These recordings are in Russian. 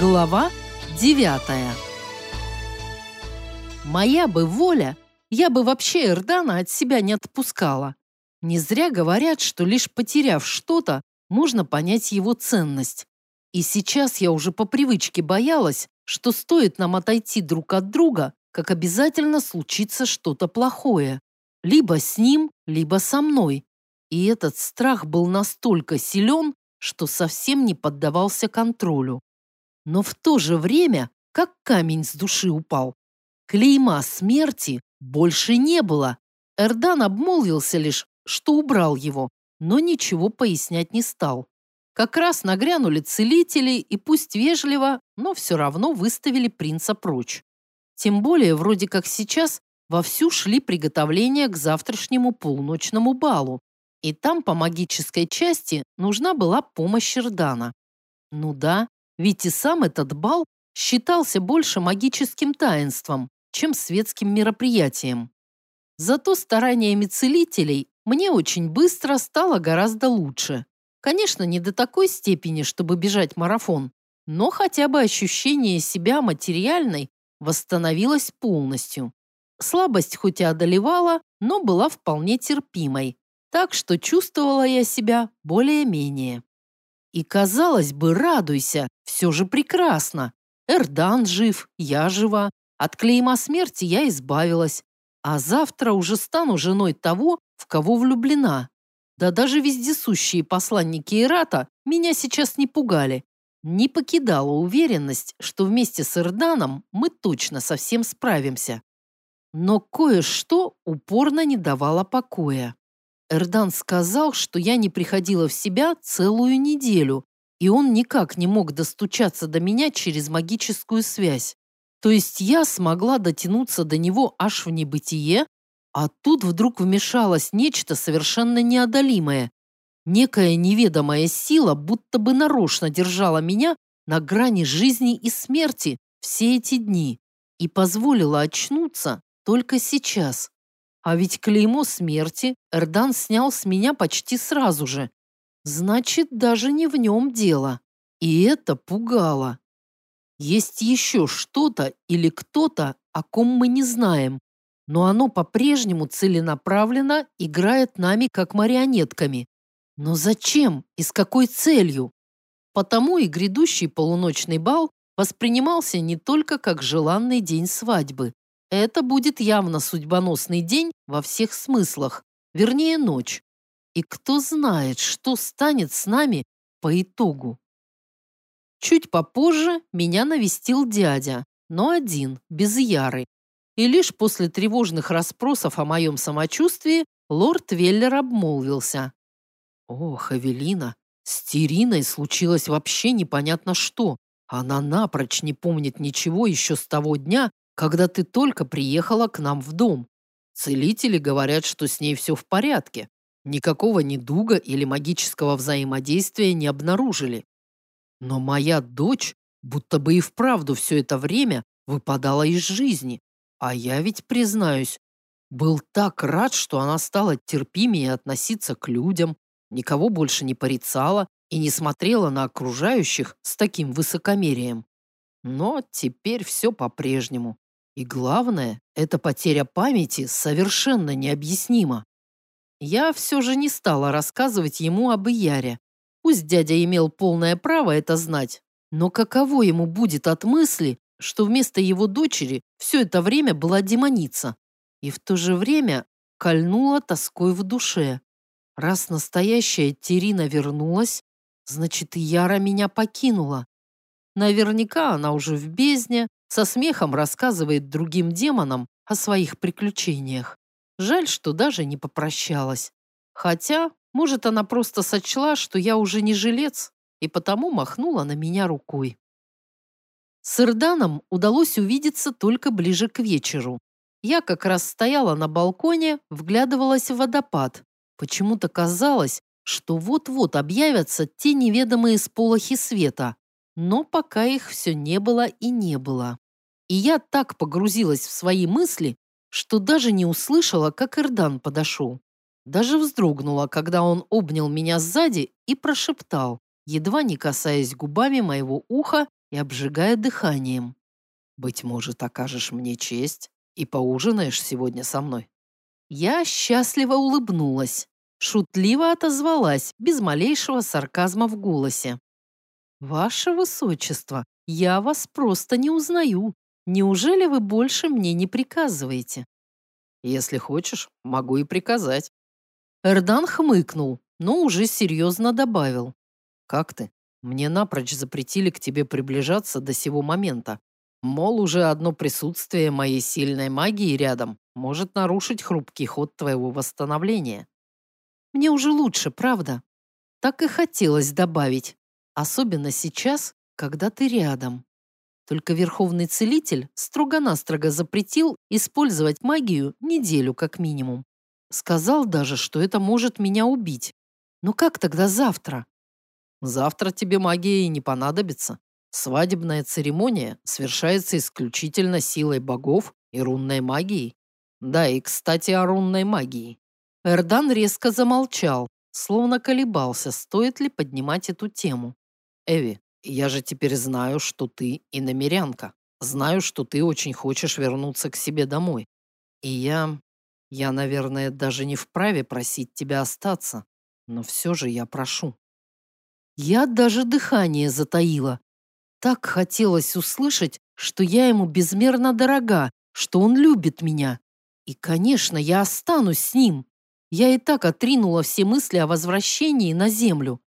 Глава девятая Моя бы воля, я бы вообще Эрдана от себя не отпускала. Не зря говорят, что лишь потеряв что-то, можно понять его ценность. И сейчас я уже по привычке боялась, что стоит нам отойти друг от друга, как обязательно случится что-то плохое. Либо с ним, либо со мной. И этот страх был настолько силен, что совсем не поддавался контролю. Но в то же время, как камень с души упал. Клейма смерти больше не было. Эрдан обмолвился лишь, что убрал его, но ничего пояснять не стал. Как раз нагрянули целители и пусть вежливо, но все равно выставили принца прочь. Тем более, вроде как сейчас вовсю шли приготовления к завтрашнему полуночному балу, и там по магической части нужна была помощь Эрдана. Ну да, ведь и сам этот бал считался больше магическим таинством, чем светским мероприятием. Зато стараниями целителей мне очень быстро стало гораздо лучше. Конечно, не до такой степени, чтобы бежать марафон, но хотя бы ощущение себя материальной восстановилось полностью. Слабость хоть и одолевала, но была вполне терпимой, так что чувствовала я себя более-менее. И, казалось бы, радуйся, все же прекрасно. Эрдан жив, я жива, от клейма смерти я избавилась, а завтра уже стану женой того, в кого влюблена. Да даже вездесущие посланники Ирата меня сейчас не пугали. Не покидала уверенность, что вместе с Эрданом мы точно совсем справимся. Но кое-что упорно не давало покоя. Эрдан сказал, что я не приходила в себя целую неделю, и он никак не мог достучаться до меня через магическую связь. То есть я смогла дотянуться до него аж в небытие, а тут вдруг вмешалось нечто совершенно неодолимое. Некая неведомая сила будто бы нарочно держала меня на грани жизни и смерти все эти дни и позволила очнуться только сейчас. А ведь клеймо смерти Эрдан снял с меня почти сразу же. Значит, даже не в нем дело. И это пугало. Есть еще что-то или кто-то, о ком мы не знаем, но оно по-прежнему целенаправленно играет нами как марионетками. Но зачем и с какой целью? Потому и грядущий полуночный бал воспринимался не только как желанный день свадьбы. Это будет явно судьбоносный день во всех смыслах, вернее ночь. И кто знает, что станет с нами по итогу. Чуть попозже меня навестил дядя, но один, без Яры, и лишь после тревожных расспросов о моем самочувствии лорд Веллер обмолвился. «Ох, Эвелина, с Териной случилось вообще непонятно что. Она напрочь не помнит ничего еще с того дня, когда ты только приехала к нам в дом. Целители говорят, что с ней все в порядке. Никакого недуга или магического взаимодействия не обнаружили. Но моя дочь будто бы и вправду все это время выпадала из жизни, а я ведь, признаюсь, был так рад, что она стала терпимее относиться к людям, никого больше не порицала и не смотрела на окружающих с таким высокомерием. Но теперь все по-прежнему. И главное, эта потеря памяти совершенно необъяснима. Я все же не стала рассказывать ему об Ияре. Пусть дядя имел полное право это знать, но каково ему будет от мысли, что вместо его дочери все это время была демоница. И в то же время кольнула тоской в душе. Раз настоящая Терина вернулась, значит, Яра меня покинула. Наверняка она уже в бездне, со смехом рассказывает другим демонам о своих приключениях. Жаль, что даже не попрощалась. Хотя, может, она просто сочла, что я уже не жилец, и потому махнула на меня рукой. С Ирданом удалось увидеться только ближе к вечеру. Я как раз стояла на балконе, вглядывалась в водопад. Почему-то казалось, что вот-вот объявятся те неведомые сполохи света. Но пока их все не было и не было. И я так погрузилась в свои мысли, что даже не услышала, как Ирдан подошел. Даже вздрогнула, когда он обнял меня сзади и прошептал, едва не касаясь губами моего уха и обжигая дыханием. «Быть может, окажешь мне честь и поужинаешь сегодня со мной?» Я счастливо улыбнулась, шутливо отозвалась, без малейшего сарказма в голосе. «Ваше Высочество, я вас просто не узнаю. Неужели вы больше мне не приказываете?» «Если хочешь, могу и приказать». Эрдан хмыкнул, но уже серьезно добавил. «Как ты? Мне напрочь запретили к тебе приближаться до сего момента. Мол, уже одно присутствие моей сильной магии рядом может нарушить хрупкий ход твоего восстановления. Мне уже лучше, правда? Так и хотелось добавить. Особенно сейчас, когда ты рядом. Только Верховный Целитель строго-настрого запретил использовать магию неделю как минимум. Сказал даже, что это может меня убить. Но как тогда завтра? Завтра тебе магия и не понадобится. Свадебная церемония совершается исключительно силой богов и рунной магией. Да, и, кстати, о рунной магии. Эрдан резко замолчал, словно колебался, стоит ли поднимать эту тему. Эви, я же теперь знаю, что ты иномерянка. Знаю, что ты очень хочешь вернуться к себе домой. И я... Я, наверное, даже не вправе просить тебя остаться. Но все же я прошу. Я даже дыхание затаила, так хотелось услышать, что я ему безмерно дорога, что он любит меня. И, конечно, я останусь с ним. Я и так отринула все мысли о возвращении на землю.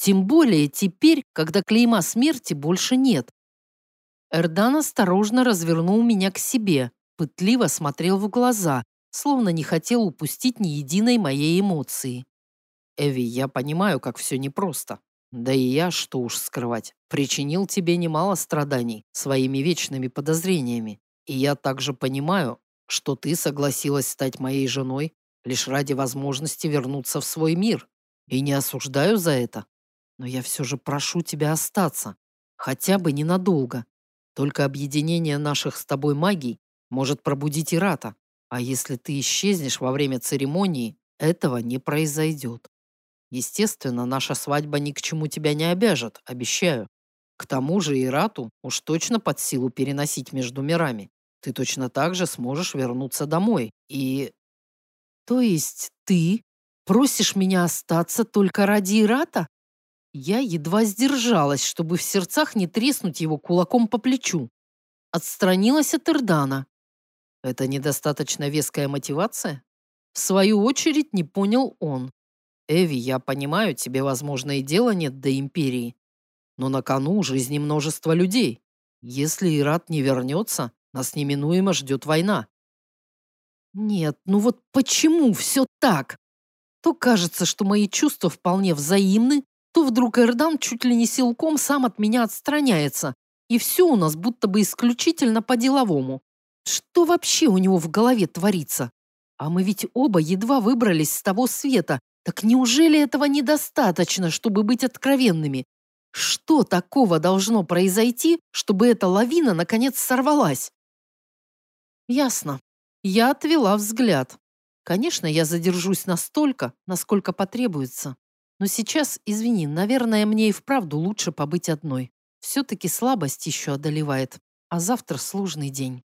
Тем более теперь, когда клейма смерти больше нет. Эрдан осторожно развернул меня к себе, пытливо смотрел в глаза, словно не хотел упустить ни единой моей эмоции. «Эви, я понимаю, как все непросто. Да и я, что уж скрывать, причинил тебе немало страданий своими вечными подозрениями. И я также понимаю, что ты согласилась стать моей женой лишь ради возможности вернуться в свой мир. И не осуждаю за это. Но я все же прошу тебя остаться. Хотя бы ненадолго. Только объединение наших с тобой магий может пробудить Ирата. А если ты исчезнешь во время церемонии, этого не произойдет. Естественно, наша свадьба ни к чему тебя не обяжет, обещаю. К тому же Ирату уж точно под силу переносить между мирами. Ты точно так же сможешь вернуться домой. И... То есть ты просишь меня остаться только ради Ирата? Я едва сдержалась, чтобы в сердцах не треснуть его кулаком по плечу. Отстранилась от Ирдана. Это недостаточно веская мотивация? В свою очередь не понял он. Эви, я понимаю, тебе, возможно, и дела нет до Империи. Но на кону жизни множество людей. Если Ират не вернется, нас неминуемо ждет война. Нет, ну вот почему все так? То кажется, что мои чувства вполне взаимны, то вдруг Эрдан чуть ли не силком сам от меня отстраняется. И все у нас будто бы исключительно по-деловому. Что вообще у него в голове творится? А мы ведь оба едва выбрались с того света, так неужели этого недостаточно, чтобы быть откровенными? Что такого должно произойти, чтобы эта лавина наконец сорвалась? Ясно. Я отвела взгляд. Конечно, я задержусь настолько, насколько потребуется. Но сейчас, извини, наверное, мне и вправду лучше побыть одной. Все-таки слабость еще одолевает, а завтра сложный день.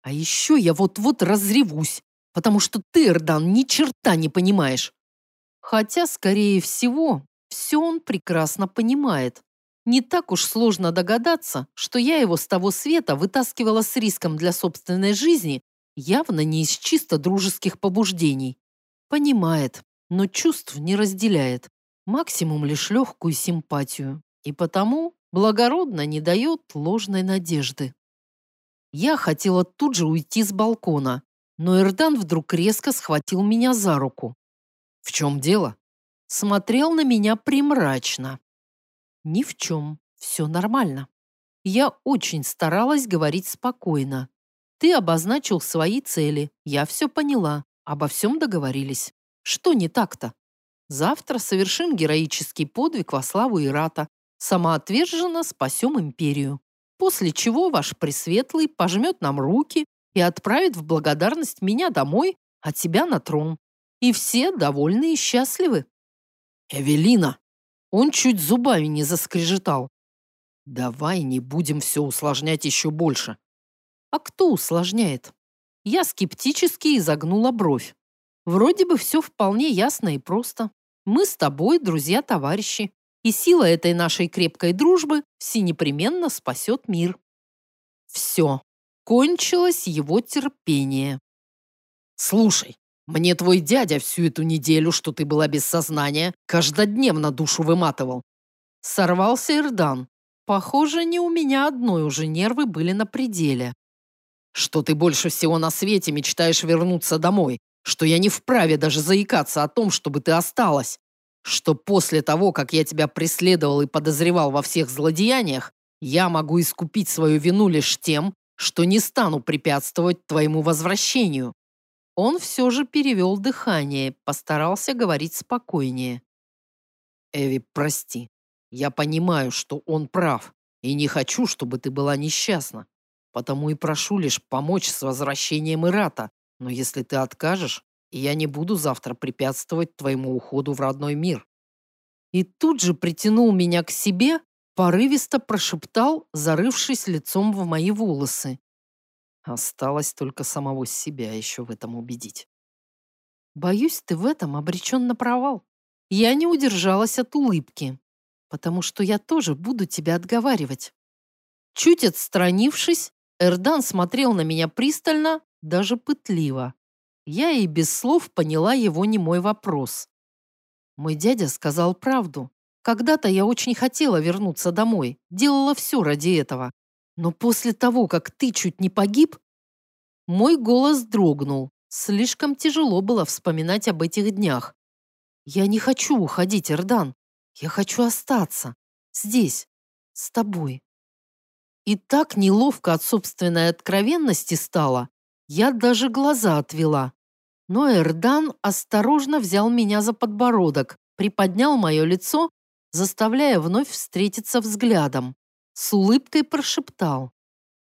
А еще я вот-вот разревусь, потому что ты, Эрдан, ни черта не понимаешь. Хотя, скорее всего, все он прекрасно понимает. Не так уж сложно догадаться, что я его с того света вытаскивала с риском для собственной жизни, явно не из чисто дружеских побуждений. Понимает, но чувств не разделяет. Максимум лишь легкую симпатию. И потому благородно не дает ложной надежды. Я хотела тут же уйти с балкона, но Эрдан вдруг резко схватил меня за руку. В чем дело? Смотрел на меня примрачно. Ни в чем. Все нормально. Я очень старалась говорить спокойно. Ты обозначил свои цели. Я все поняла. Обо всем договорились. Что не так-то? Завтра совершим героический подвиг во славу Ирата. Самоотверженно спасем империю. После чего ваш Пресветлый пожмет нам руки и отправит в благодарность меня домой, а тебя на трон и все довольны и счастливы. Эвелина! Он чуть зубами не заскрежетал. Давай не будем все усложнять еще больше. А кто усложняет? Я скептически изогнула бровь. Вроде бы все вполне ясно и просто. Мы с тобой друзья-товарищи, и сила этой нашей крепкой дружбы всенепременно спасет мир. Все. Кончилось его терпение. Слушай, мне твой дядя всю эту неделю, что ты была без сознания, каждодневно душу выматывал. Сорвался Ирдан. Похоже, не у меня одной уже нервы были на пределе. Что ты больше всего на свете мечтаешь вернуться домой, что я не вправе даже заикаться о том, чтобы ты осталась, что после того, как я тебя преследовал и подозревал во всех злодеяниях, я могу искупить свою вину лишь тем, что не стану препятствовать твоему возвращению. Он все же перевел дыхание, постарался говорить спокойнее. Эви, прости. Я понимаю, что он прав, и не хочу, чтобы ты была несчастна. Потому и прошу лишь помочь с возвращением Ирата. Но если ты откажешь, я не буду завтра препятствовать твоему уходу в родной мир. И тут же притянул меня к себе, порывисто прошептал, зарывшись лицом в мои волосы. Осталось только самого себя еще в этом убедить. Боюсь, ты в этом обречен на провал. Я не удержалась от улыбки, потому что я тоже буду тебя отговаривать. Чуть отстранившись, Эрдан смотрел на меня пристально, даже пытливо. Я и без слов поняла его немой вопрос. Мой дядя сказал правду. Когда-то я очень хотела вернуться домой, делала все ради этого. Но после того, как ты чуть не погиб, мой голос дрогнул. Слишком тяжело было вспоминать об этих днях. Я не хочу уходить, Эрдан. Я хочу остаться. Здесь, с тобой. И так неловко от собственной откровенности стало, я даже глаза отвела. Но Эрдан осторожно взял меня за подбородок, приподнял мое лицо, заставляя вновь встретиться взглядом. С улыбкой прошептал.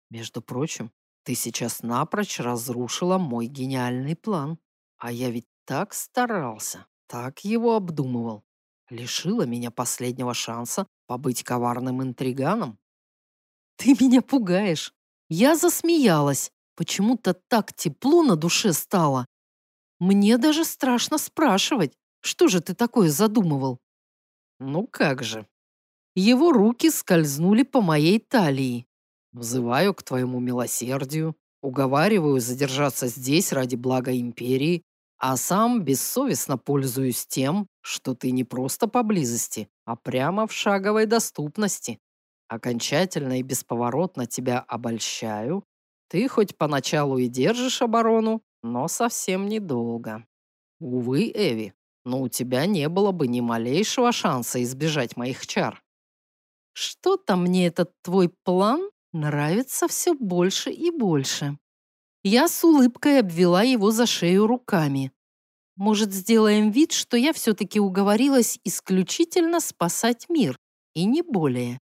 «Между прочим, ты сейчас напрочь разрушила мой гениальный план. А я ведь так старался, так его обдумывал. Лишила меня последнего шанса побыть коварным интриганом. Ты меня пугаешь. Я засмеялась. Почему-то так тепло на душе стало. Мне даже страшно спрашивать, что же ты такое задумывал? Ну как же. Его руки скользнули по моей талии. Взываю к твоему милосердию, уговариваю задержаться здесь ради блага империи, а сам бессовестно пользуюсь тем, что ты не просто поблизости, а прямо в шаговой доступности. Окончательно и бесповоротно тебя обольщаю. Ты хоть поначалу и держишь оборону, но совсем недолго. Увы, Эви, но у тебя не было бы ни малейшего шанса избежать моих чар. Что-то мне этот твой план нравится все больше и больше. Я с улыбкой обвела его за шею руками. Может, сделаем вид, что я все-таки уговорилась исключительно спасать мир, и не более.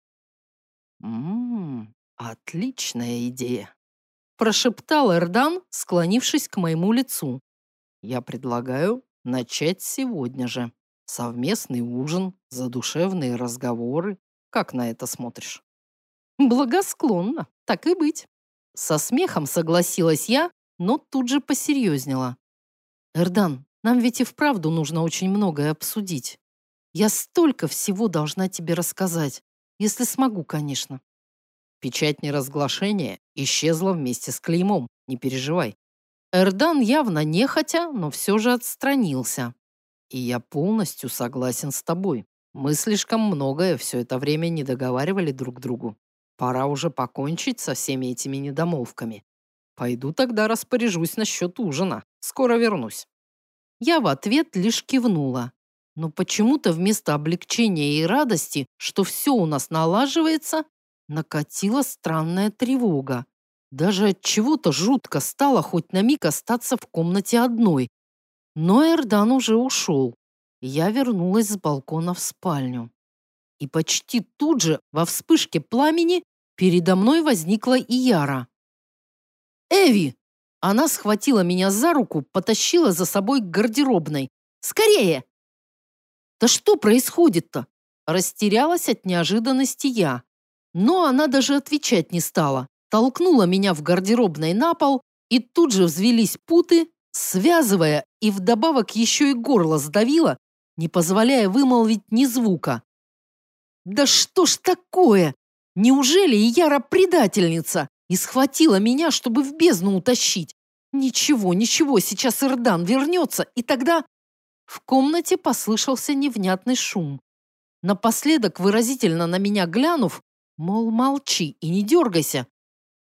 «Ммм, отличная идея», – прошептал Эрдан, склонившись к моему лицу. «Я предлагаю начать сегодня же. Совместный ужин, задушевные разговоры. Как на это смотришь?» «Благосклонно, так и быть». Со смехом согласилась я, но тут же посерьезнела. «Эрдан, нам ведь и вправду нужно очень многое обсудить. Я столько всего должна тебе рассказать. Если смогу, конечно. Печать неразглашения исчезла вместе с клеймом, не переживай. Эрдан явно нехотя, но все же отстранился. И я полностью согласен с тобой. Мы слишком многое все это время не договаривали друг другу. Пора уже покончить со всеми этими недомолвками. Пойду тогда распоряжусь насчет ужина. Скоро вернусь. Я в ответ лишь кивнула. Но почему-то вместо облегчения и радости, что все у нас налаживается, накатила странная тревога. Даже от чего-то жутко стало хоть на миг остаться в комнате одной. Но Эрдан уже ушел. Я вернулась с балкона в спальню. И почти тут же, во вспышке пламени, передо мной возникла Ияра. «Эви!» Она схватила меня за руку, потащила за собой к гардеробной. «Скорее!» «Да что происходит-то?» Растерялась от неожиданности я. Но она даже отвечать не стала. Толкнула меня в гардеробной на пол, и тут же взвелись путы, связывая и вдобавок еще и горло сдавила, не позволяя вымолвить ни звука. «Да что ж такое? Неужели Яра предательница и схватила меня, чтобы в бездну утащить? Ничего, ничего, сейчас Ирдан вернется, и тогда...» В комнате послышался невнятный шум. Напоследок, выразительно на меня глянув, мол, молчи и не дергайся,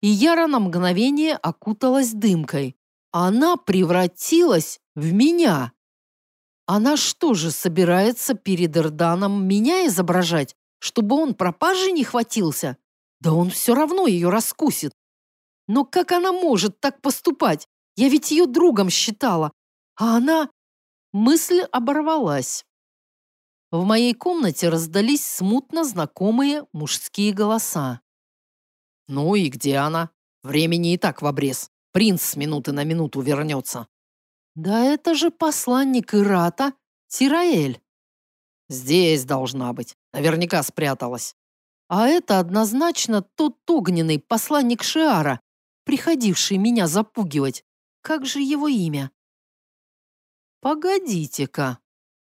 и Яра на мгновение окуталась дымкой. Она превратилась в меня. Она что же, собирается перед Эрданом меня изображать, чтобы он пропажи не хватился? Да он все равно ее раскусит. Но как она может так поступать? Я ведь ее другом считала. А она... Мысль оборвалась. В моей комнате раздались смутно знакомые мужские голоса. «Ну и где она? Времени и так в обрез. Принц с минуты на минуту вернется». «Да это же посланник Ирата, Тираэль». «Здесь должна быть. Наверняка спряталась». «А это однозначно тот огненный посланник Шиара, приходивший меня запугивать. Как же его имя?» «Погодите-ка.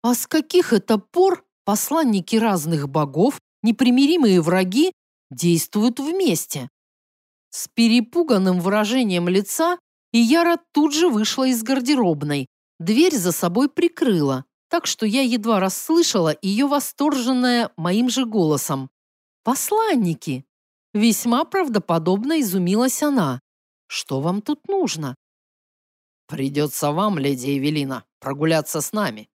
А с каких это пор посланники разных богов, непримиримые враги, действуют вместе. С перепуганным выражением лица Ияра тут же вышла из гардеробной. Дверь за собой прикрыла, так что я едва расслышала ее восторженное моим же голосом. «Посланники!» Весьма правдоподобно изумилась она. «Что вам тут нужно?» «Придется вам, леди Эвелина, прогуляться с нами».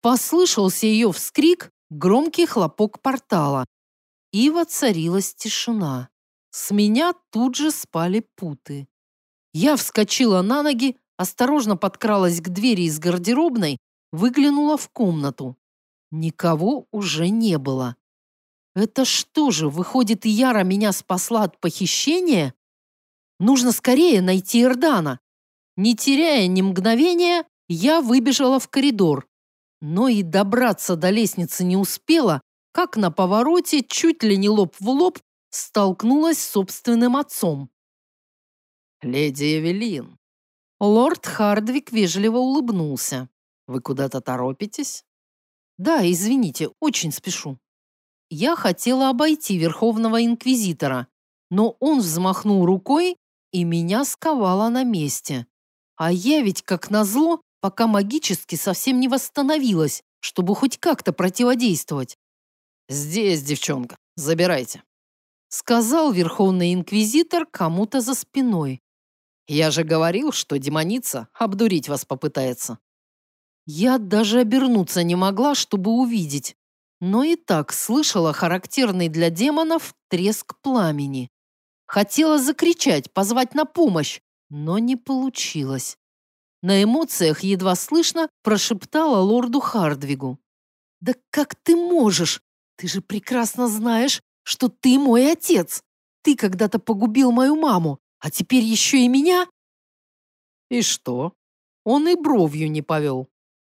Послышался ее вскрик, громкий хлопок портала и воцарилась тишина. С меня тут же спали путы. Я вскочила на ноги, осторожно подкралась к двери из гардеробной, выглянула в комнату. Никого уже не было. Это что же, выходит, Яра меня спасла от похищения? Нужно скорее найти Эрдана. Не теряя ни мгновения, я выбежала в коридор. Но и добраться до лестницы не успела, как на повороте, чуть ли не лоб в лоб, столкнулась с собственным отцом. «Леди Эвелин». Лорд Хардвик вежливо улыбнулся. «Вы куда-то торопитесь?» «Да, извините, очень спешу». Я хотела обойти Верховного Инквизитора, но он взмахнул рукой, и меня сковало на месте. А я ведь, как назло, пока магически совсем не восстановилась, чтобы хоть как-то противодействовать. «Здесь, девчонка, забирайте», — сказал Верховный Инквизитор кому-то за спиной. «Я же говорил, что демоница обдурить вас попытается». Я даже обернуться не могла, чтобы увидеть, но и так слышала характерный для демонов треск пламени. Хотела закричать, позвать на помощь, но не получилось. На эмоциях едва слышно прошептала лорду Хардвигу. «Да как ты можешь? Ты же прекрасно знаешь, что ты мой отец. Ты когда-то погубил мою маму, а теперь еще и меня. И что? Он и бровью не повел.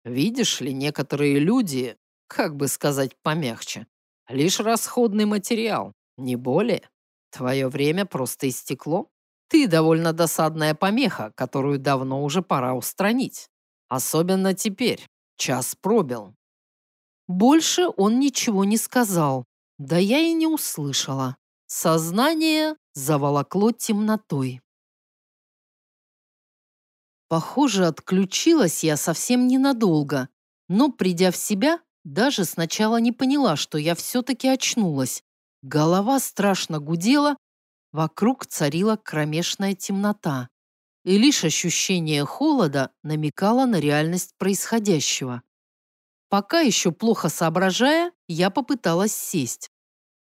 Видишь ли, некоторые люди, как бы сказать помягче, лишь расходный материал, не более. Твое время просто истекло. Ты довольно досадная помеха, которую давно уже пора устранить. Особенно теперь. Час пробил. Больше он ничего не сказал, да я и не услышала. Сознание заволокло темнотой. Похоже, отключилась я совсем ненадолго, но, придя в себя, даже сначала не поняла, что я все-таки очнулась. Голова страшно гудела, вокруг царила кромешная темнота, и лишь ощущение холода намекало на реальность происходящего. Пока еще плохо соображая, я попыталась сесть.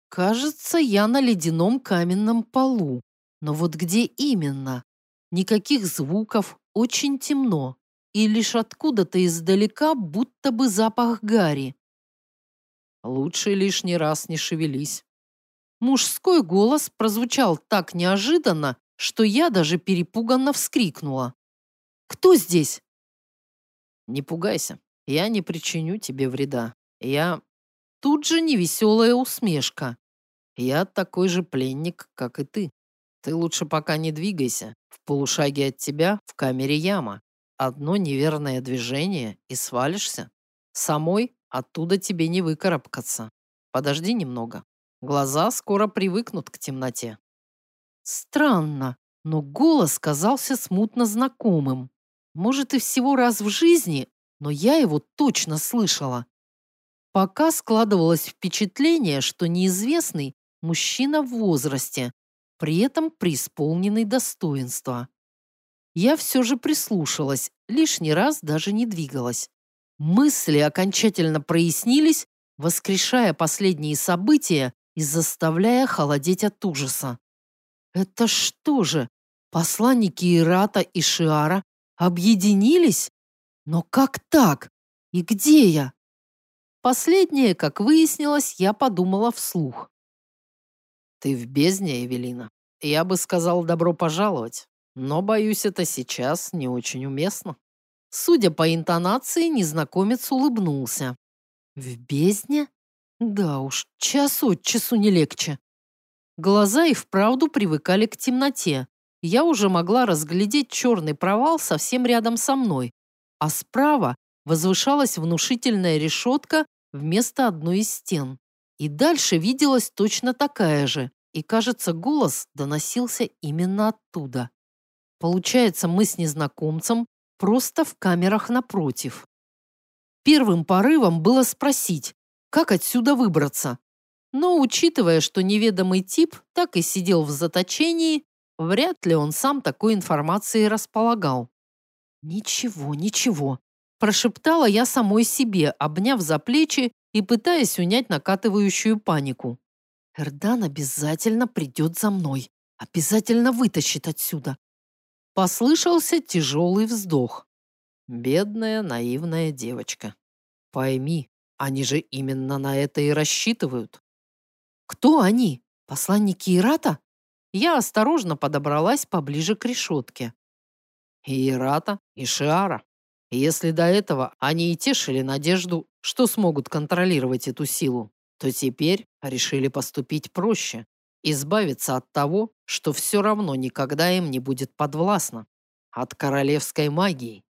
Кажется, я на ледяном каменном полу. Но вот где именно? Никаких звуков, очень темно. И лишь откуда-то издалека будто бы запах гари. Лучше лишний раз не шевелись. Мужской голос прозвучал так неожиданно, что я даже перепуганно вскрикнула. «Кто здесь?» «Не пугайся. Я не причиню тебе вреда. Я...» Тут же невеселая усмешка. Я такой же пленник, как и ты. Ты лучше пока не двигайся. В полушаге от тебя в камере яма. Одно неверное движение и свалишься. Самой оттуда тебе не выкарабкаться. Подожди немного. Глаза скоро привыкнут к темноте. Странно, но голос казался смутно знакомым. Может, и всего раз в жизни, но я его точно слышала. Пока складывалось впечатление, что неизвестный мужчина в возрасте, при этом преисполненный достоинства. Я все же прислушалась, лишний раз даже не двигалась. Мысли окончательно прояснились, воскрешая последние события и заставляя холодеть от ужаса. Это что же, посланники Ирата и Шиара объединились? Но как так? И где я? Последнее, как выяснилось, я подумала вслух. Ты в бездне, Эвелина. Я бы сказал добро пожаловать, но, боюсь, это сейчас не очень уместно. Судя по интонации, незнакомец улыбнулся. В бездне? Да уж, час от часу не легче. Глаза и вправду привыкали к темноте. Я уже могла разглядеть черный провал совсем рядом со мной, а справа возвышалась внушительная решетка вместо одной из стен. И дальше виделась точно такая же, и, кажется, голос доносился именно оттуда. Получается, мы с незнакомцем просто в камерах напротив. Первым порывом было спросить, как отсюда выбраться. Но, учитывая, что неведомый тип так и сидел в заточении, вряд ли он сам такой информацией располагал. «Ничего, ничего», – прошептала я самой себе, обняв за плечи и пытаясь унять накатывающую панику. «Эрдан обязательно придет за мной, обязательно вытащит отсюда». Послышался тяжелый вздох. «Бедная наивная девочка. Пойми, они же именно на это и рассчитывают». «Кто они? Посланники Ирата?» Я осторожно подобралась поближе к решетке. И Ирата, и Шиара. Если до этого они и тешили надежду, что смогут контролировать эту силу, то теперь решили поступить проще, избавиться от того, что все равно никогда им не будет подвластно, от королевской магии.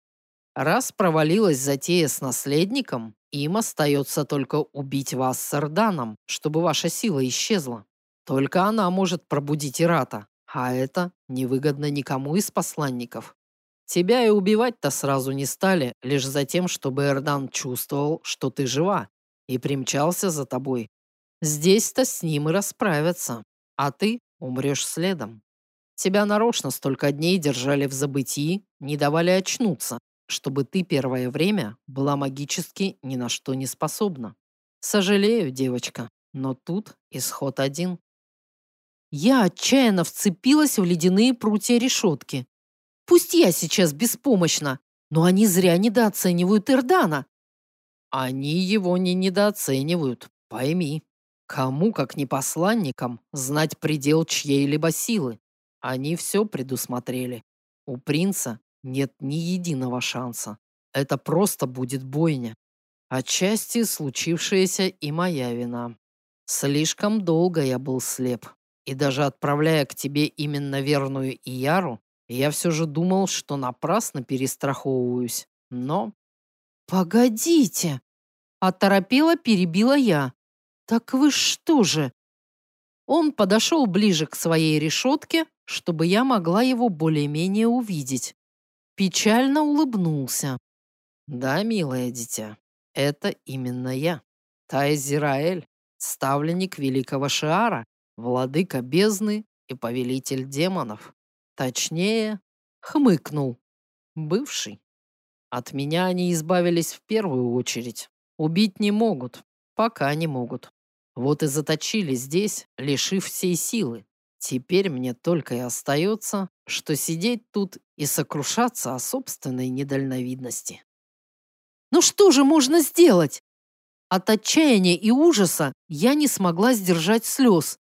Раз провалилась затея с наследником, им остается только убить вас с Эрданом, чтобы ваша сила исчезла. Только она может пробудить Ирата, а это невыгодно никому из посланников. Тебя и убивать-то сразу не стали, лишь за тем, чтобы Эрдан чувствовал, что ты жива, и примчался за тобой. Здесь-то с ним и расправятся, а ты умрешь следом. Тебя нарочно столько дней держали в забытии, не давали очнуться, чтобы ты первое время была магически ни на что не способна. Сожалею, девочка, но тут исход один. Я отчаянно вцепилась в ледяные прутья решетки, Пусть я сейчас беспомощна, но они зря недооценивают Эрдана. Они его не недооценивают, пойми. Кому, как не посланникам, знать предел чьей-либо силы? Они все предусмотрели. У принца нет ни единого шанса. Это просто будет бойня. Отчасти случившаяся и моя вина. Слишком долго я был слеп. И даже отправляя к тебе именно верную Ияру, я все же думал, что напрасно перестраховываюсь, но... «Погодите!» Оторопела, перебила я. «Так вы что же?» Он подошел ближе к своей решетке, чтобы я могла его более-менее увидеть. Печально улыбнулся. «Да, милое дитя, это именно я. Тайзираэль, ставленник великого Шиара, владыка бездны и повелитель демонов. Точнее, хмыкнул. Бывший. От меня они избавились в первую очередь. Убить не могут. Пока не могут. Вот и заточили здесь, лишив всей силы. Теперь мне только и остается, что сидеть тут и сокрушаться о собственной недальновидности. Ну что же можно сделать? От отчаяния и ужаса я не смогла сдержать слез.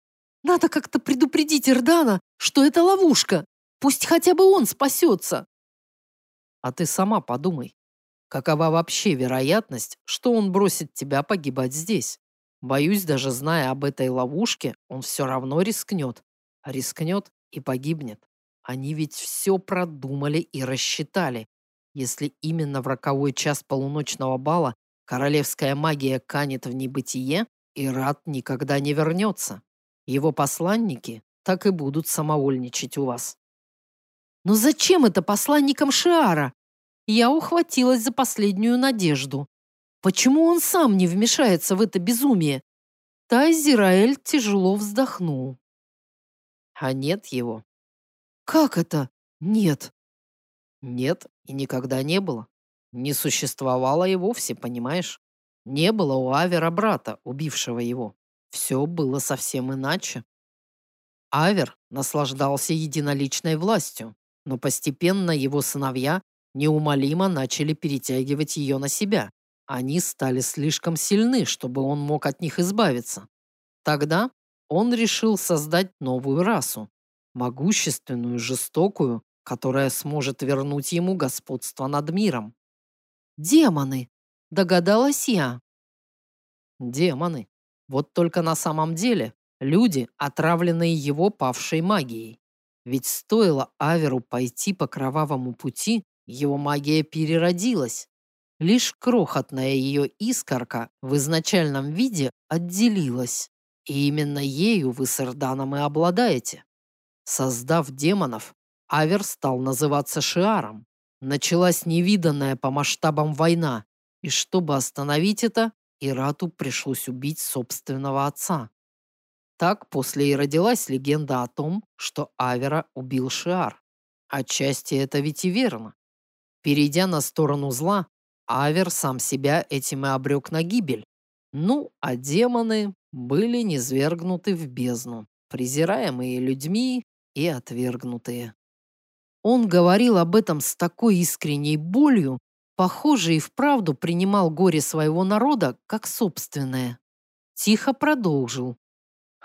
Надо как-то предупредить Ирдана, что это ловушка, Пусть хотя бы он спасется. А ты сама подумай, какова вообще вероятность, что он бросит тебя погибать здесь? Боюсь, даже зная об этой ловушке, он все равно рискнет. Рискнет и погибнет. Они ведь все продумали и рассчитали. Если именно в роковой час полуночного бала королевская магия канет в небытие, Ират никогда не вернется. Его посланники так и будут самовольничать у вас. Но зачем это посланникам Шиара? Я ухватилась за последнюю надежду. Почему он сам не вмешается в это безумие? Тайзираэль тяжело вздохнул. А нет его. Как это? Нет. Нет и никогда не было. Не существовало и вовсе, понимаешь? Не было у Авера брата, убившего его. Все было совсем иначе. Авер наслаждался единоличной властью, но постепенно его сыновья неумолимо начали перетягивать ее на себя. Они стали слишком сильны, чтобы он мог от них избавиться. Тогда он решил создать новую расу, могущественную, жестокую, которая сможет вернуть ему господство над миром. Демоны, догадалась я. Демоны. Вот только на самом деле люди, отравленные его павшей магией. Ведь стоило Аверу пойти по кровавому пути, его магия переродилась. Лишь крохотная ее искорка в изначальном виде отделилась. И именно ею вы с Эрданом и обладаете. Создав демонов, Авер стал называться Шиаром. Началась невиданная по масштабам война, и чтобы остановить это, Ирату пришлось убить собственного отца. Так после и родилась легенда о том, что Авера убил Шиар. Отчасти это ведь и верно. Перейдя на сторону зла, Авер сам себя этим и обрек на гибель. Ну, а демоны были низвергнуты в бездну, презираемые людьми и отвергнутые. Он говорил об этом с такой искренней болью, похоже, и вправду принимал горе своего народа как собственное. Тихо продолжил.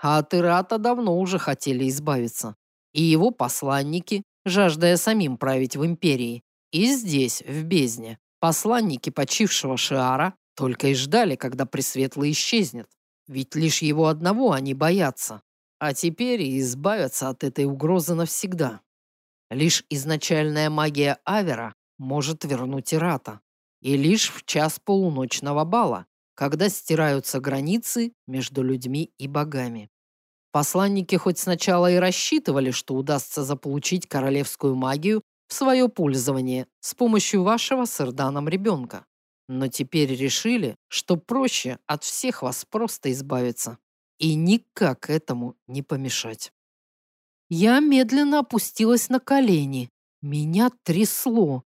А от Ирата давно уже хотели избавиться. И его посланники, жаждая самим править в империи, и здесь, в бездне, посланники почившего Шиара только и ждали, когда Пресветлый исчезнет. Ведь лишь его одного они боятся. А теперь и избавятся от этой угрозы навсегда. Лишь изначальная магия Авера может вернуть Ирата. И лишь в час полуночного бала, когда стираются границы между людьми и богами. Посланники хоть сначала и рассчитывали, что удастся заполучить королевскую магию в свое пользование с помощью вашего с Ирданом ребенка. Но теперь решили, что проще от всех вас просто избавиться и никак этому не помешать. Я медленно опустилась на колени. Меня трясло.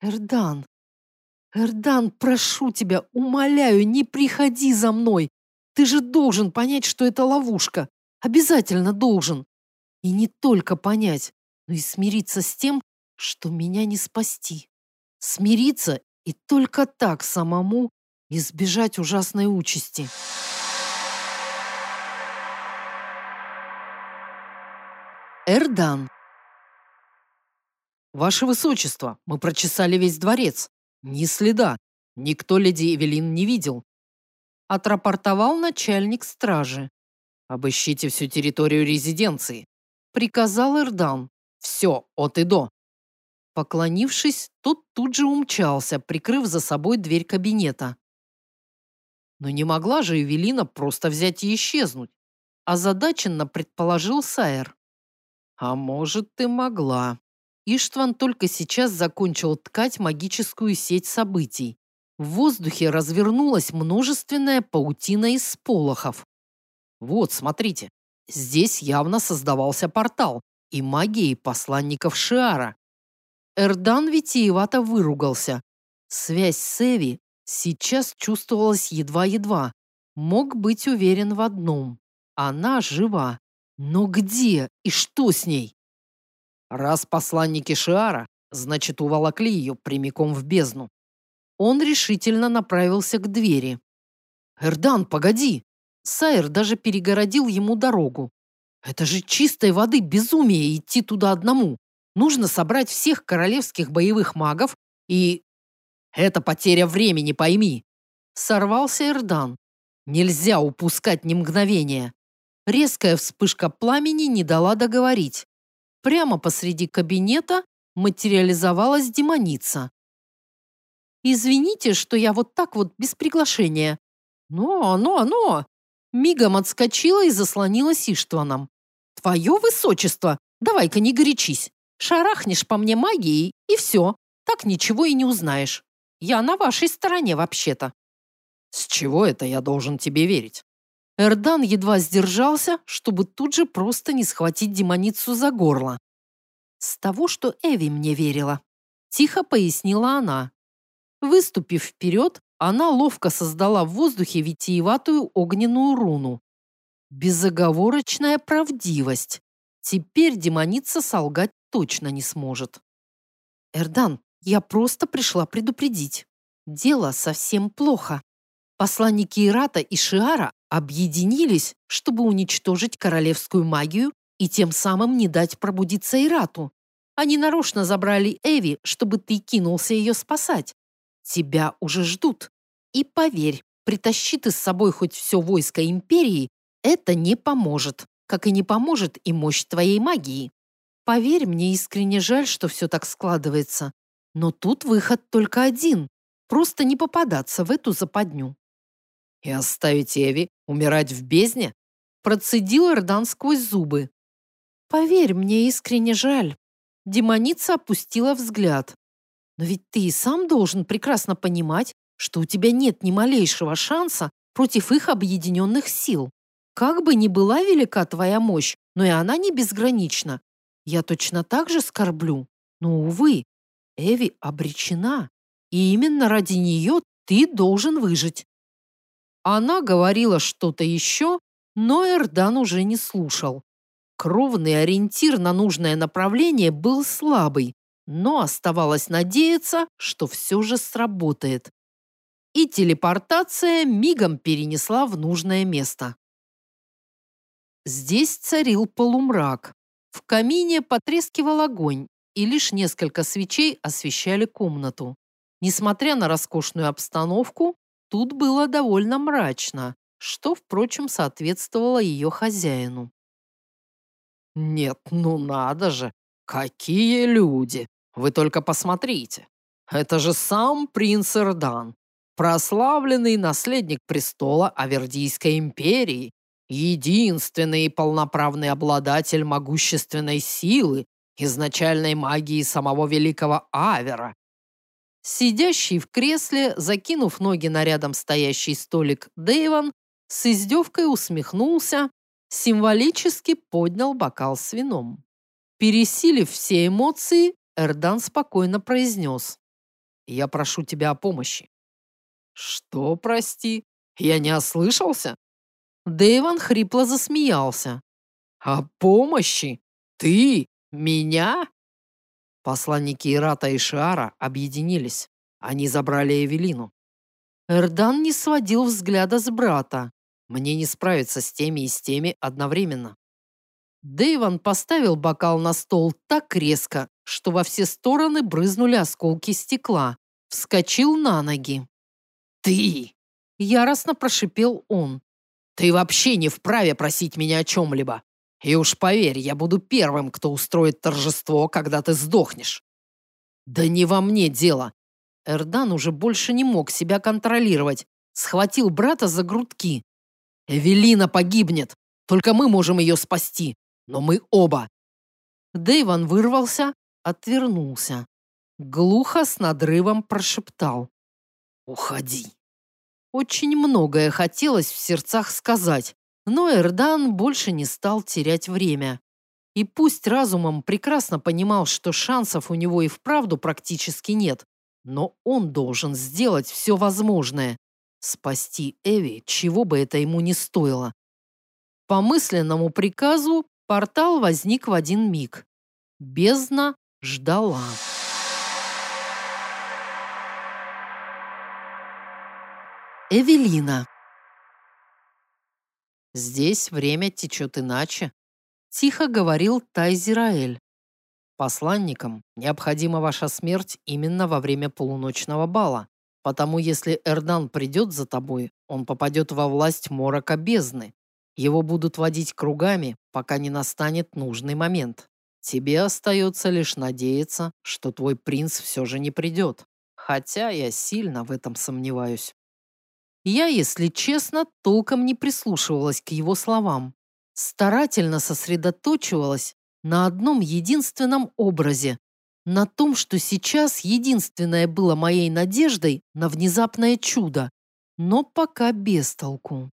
Эрдан, Эрдан, прошу тебя, умоляю, не приходи за мной. Ты же должен понять, что это ловушка. Обязательно должен. И не только понять, но и смириться с тем, что меня не спасти. Смириться и только так самому избежать ужасной участи. Эрдан. Ваше Высочество, мы прочесали весь дворец. Ни следа. Никто леди Эвелин не видел. Отрапортовал начальник стражи. Обыщите всю территорию резиденции. Приказал Эрдан. Все, от и до. Поклонившись, тот тут же умчался, прикрыв за собой дверь кабинета. Но не могла же Эвелина просто взять и исчезнуть. Озадаченно предположил Сайер. А может, ты могла. Иштван только сейчас закончил ткать магическую сеть событий. В воздухе развернулась множественная паутина из сполохов. Вот, смотрите, здесь явно создавался портал и магией посланников Шиара. Эрдан витиевато выругался. Связь с Эви сейчас чувствовалась едва-едва. Мог быть уверен в одном. Она жива. Но где и что с ней? Раз посланники Шиара, значит, уволокли ее прямиком в бездну. Он решительно направился к двери. «Эрдан, погоди!» Сайер даже перегородил ему дорогу. «Это же чистой воды безумие идти туда одному. Нужно собрать всех королевских боевых магов и... Это потеря времени, пойми. Сорвался Эрдан. Нельзя упускать ни мгновения. Резкая вспышка пламени не дала договорить. Прямо посреди кабинета материализовалась демоница. «Извините, что я вот так вот без приглашения». «Но, но, но!» Мигом отскочила и заслонилась Иштваном. «Твое высочество, давай-ка не горячись. Шарахнешь по мне магией, и все. Так ничего и не узнаешь. Я на вашей стороне вообще-то». «С чего это я должен тебе верить?» Эрдан едва сдержался, чтобы тут же просто не схватить демоницу за горло. «С того, что Эви мне верила», – тихо пояснила она. Выступив вперед, она ловко создала в воздухе витиеватую огненную руну. Безоговорочная правдивость. Теперь демоница солгать точно не сможет. «Эрдан, я просто пришла предупредить. Дело совсем плохо. Посланники Ирата и Шиара объединились, чтобы уничтожить королевскую магию и тем самым не дать пробудиться Ирату. Они нарочно забрали Эви, чтобы ты кинулся ее спасать. Тебя уже ждут. И поверь, притащи ты с собой хоть все войско Империи, это не поможет, как и не поможет и мощь твоей магии. Поверь, мне искренне жаль, что все так складывается. Но тут выход только один. Просто не попадаться в эту западню. И оставить Эви умирать в бездне? Процедил Эрдан сквозь зубы. Поверь, мне искренне жаль. Демоница опустила взгляд. Но ведь ты и сам должен прекрасно понимать, что у тебя нет ни малейшего шанса против их объединенных сил. Как бы ни была велика твоя мощь, но и она не безгранична. Я точно так же скорблю. Но, увы, Эви обречена. И именно ради нее ты должен выжить. Она говорила что-то еще, но Эрдан уже не слушал. Кровный ориентир на нужное направление был слабый, но оставалось надеяться, что все же сработает. И телепортация мигом перенесла в нужное место. Здесь царил полумрак. В камине потрескивал огонь, и лишь несколько свечей освещали комнату. Несмотря на роскошную обстановку, тут было довольно мрачно, что, впрочем, соответствовало ее хозяину. «Нет, ну надо же! Какие люди! Вы только посмотрите! Это же сам принц Эрдан, прославленный наследник престола Авердийской империи, единственный и полноправный обладатель могущественной силы, изначальной магии самого великого Авера. Сидящий в кресле, закинув ноги на рядом стоящий столик Дэйван, с издевкой усмехнулся, символически поднял бокал с вином. Пересилив все эмоции, Эрдан спокойно произнес. «Я прошу тебя о помощи». «Что, прости? Я не ослышался?» Дэйван хрипло засмеялся. «О помощи? Ты? Меня?» Посланники Ирата и Шиара объединились. Они забрали Эвелину. Эрдан не сводил взгляда с брата. Мне не справиться с теми и с теми одновременно. Дэйван поставил бокал на стол так резко, что во все стороны брызнули осколки стекла. Вскочил на ноги. «Ты!» – яростно прошипел он. Ты вообще не вправе просить меня о чем-либо. И уж поверь, я буду первым, кто устроит торжество, когда ты сдохнешь. Да не во мне дело. Эрдан уже больше не мог себя контролировать. Схватил брата за грудки. Эвелина погибнет. Только мы можем ее спасти. Но мы оба. Дэйван вырвался, отвернулся. Глухо с надрывом прошептал. «Уходи». Очень многое хотелось в сердцах сказать, но Эрдан больше не стал терять время. И пусть разумом прекрасно понимал, что шансов у него и вправду практически нет, но он должен сделать все возможное. Спасти Эви, чего бы это ему не стоило. По мысленному приказу портал возник в один миг. Бездна ждала. Эвелина. Здесь время течет иначе, тихо говорил Тайзираэль. Посланникам необходима ваша смерть именно во время полуночного бала. Потому если Эрдан придет за тобой, он попадет во власть морока бездны. Его будут водить кругами, пока не настанет нужный момент. Тебе остается лишь надеяться, что твой принц все же не придет. Хотя я сильно в этом сомневаюсь. Я, если честно, толком не прислушивалась к его словам. Старательно сосредоточивалась на одном единственном образе, на том, что сейчас единственное было моей надеждой на внезапное чудо, но пока без толку.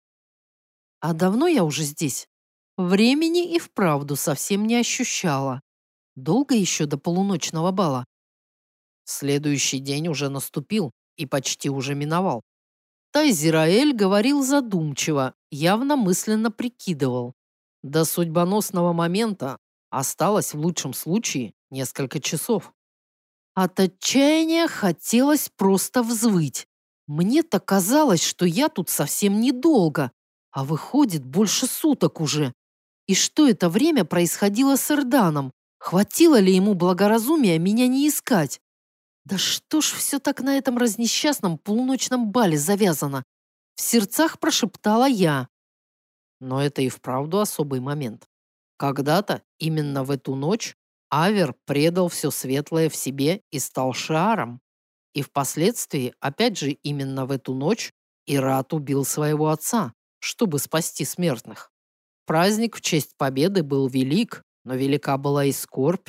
А давно я уже здесь? Времени и вправду совсем не ощущала. Долго еще до полуночного бала? Следующий день уже наступил и почти уже миновал. Тайзираэль говорил задумчиво, явно мысленно прикидывал. До судьбоносного момента осталось в лучшем случае несколько часов. От отчаяния хотелось просто взвыть. Мне-то казалось, что я тут совсем недолго, а выходит больше суток уже. И что это время происходило с Эрданом? Хватило ли ему благоразумия меня не искать? Да что ж все так на этом разнесчастном полуночном бале завязано? В сердцах прошептала я. Но это и вправду особый момент. Когда-то, именно в эту ночь, Авер предал все светлое в себе и стал Шааром. И впоследствии, опять же, именно в эту ночь, Ират убил своего отца, чтобы спасти смертных. Праздник в честь победы был велик, но велика была и скорбь.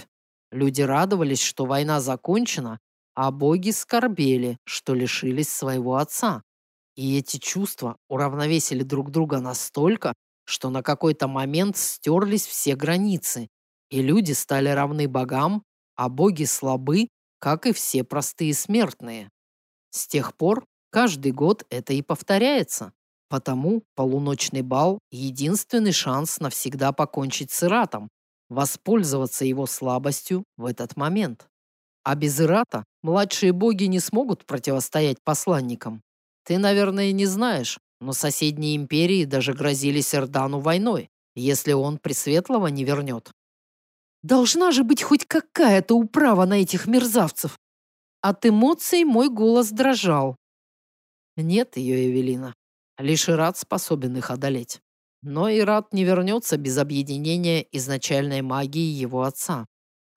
Люди радовались, что война закончена, а боги скорбели, что лишились своего отца. И эти чувства уравновесили друг друга настолько, что на какой-то момент стерлись все границы, и люди стали равны богам, а боги слабы, как и все простые смертные. С тех пор каждый год это и повторяется. Потому полуночный бал – единственный шанс навсегда покончить с Иратом, воспользоваться его слабостью в этот момент. А без Ирата младшие боги не смогут противостоять посланникам. Ты, наверное, не знаешь, но соседние империи даже грозили Сердану войной, если он Пресветлого не вернет. Должна же быть хоть какая-то управа на этих мерзавцев. От эмоций мой голос дрожал. Нет ее, Эвелина. Лишь Ират способен их одолеть. Но Ират не вернется без объединения изначальной магии его отца.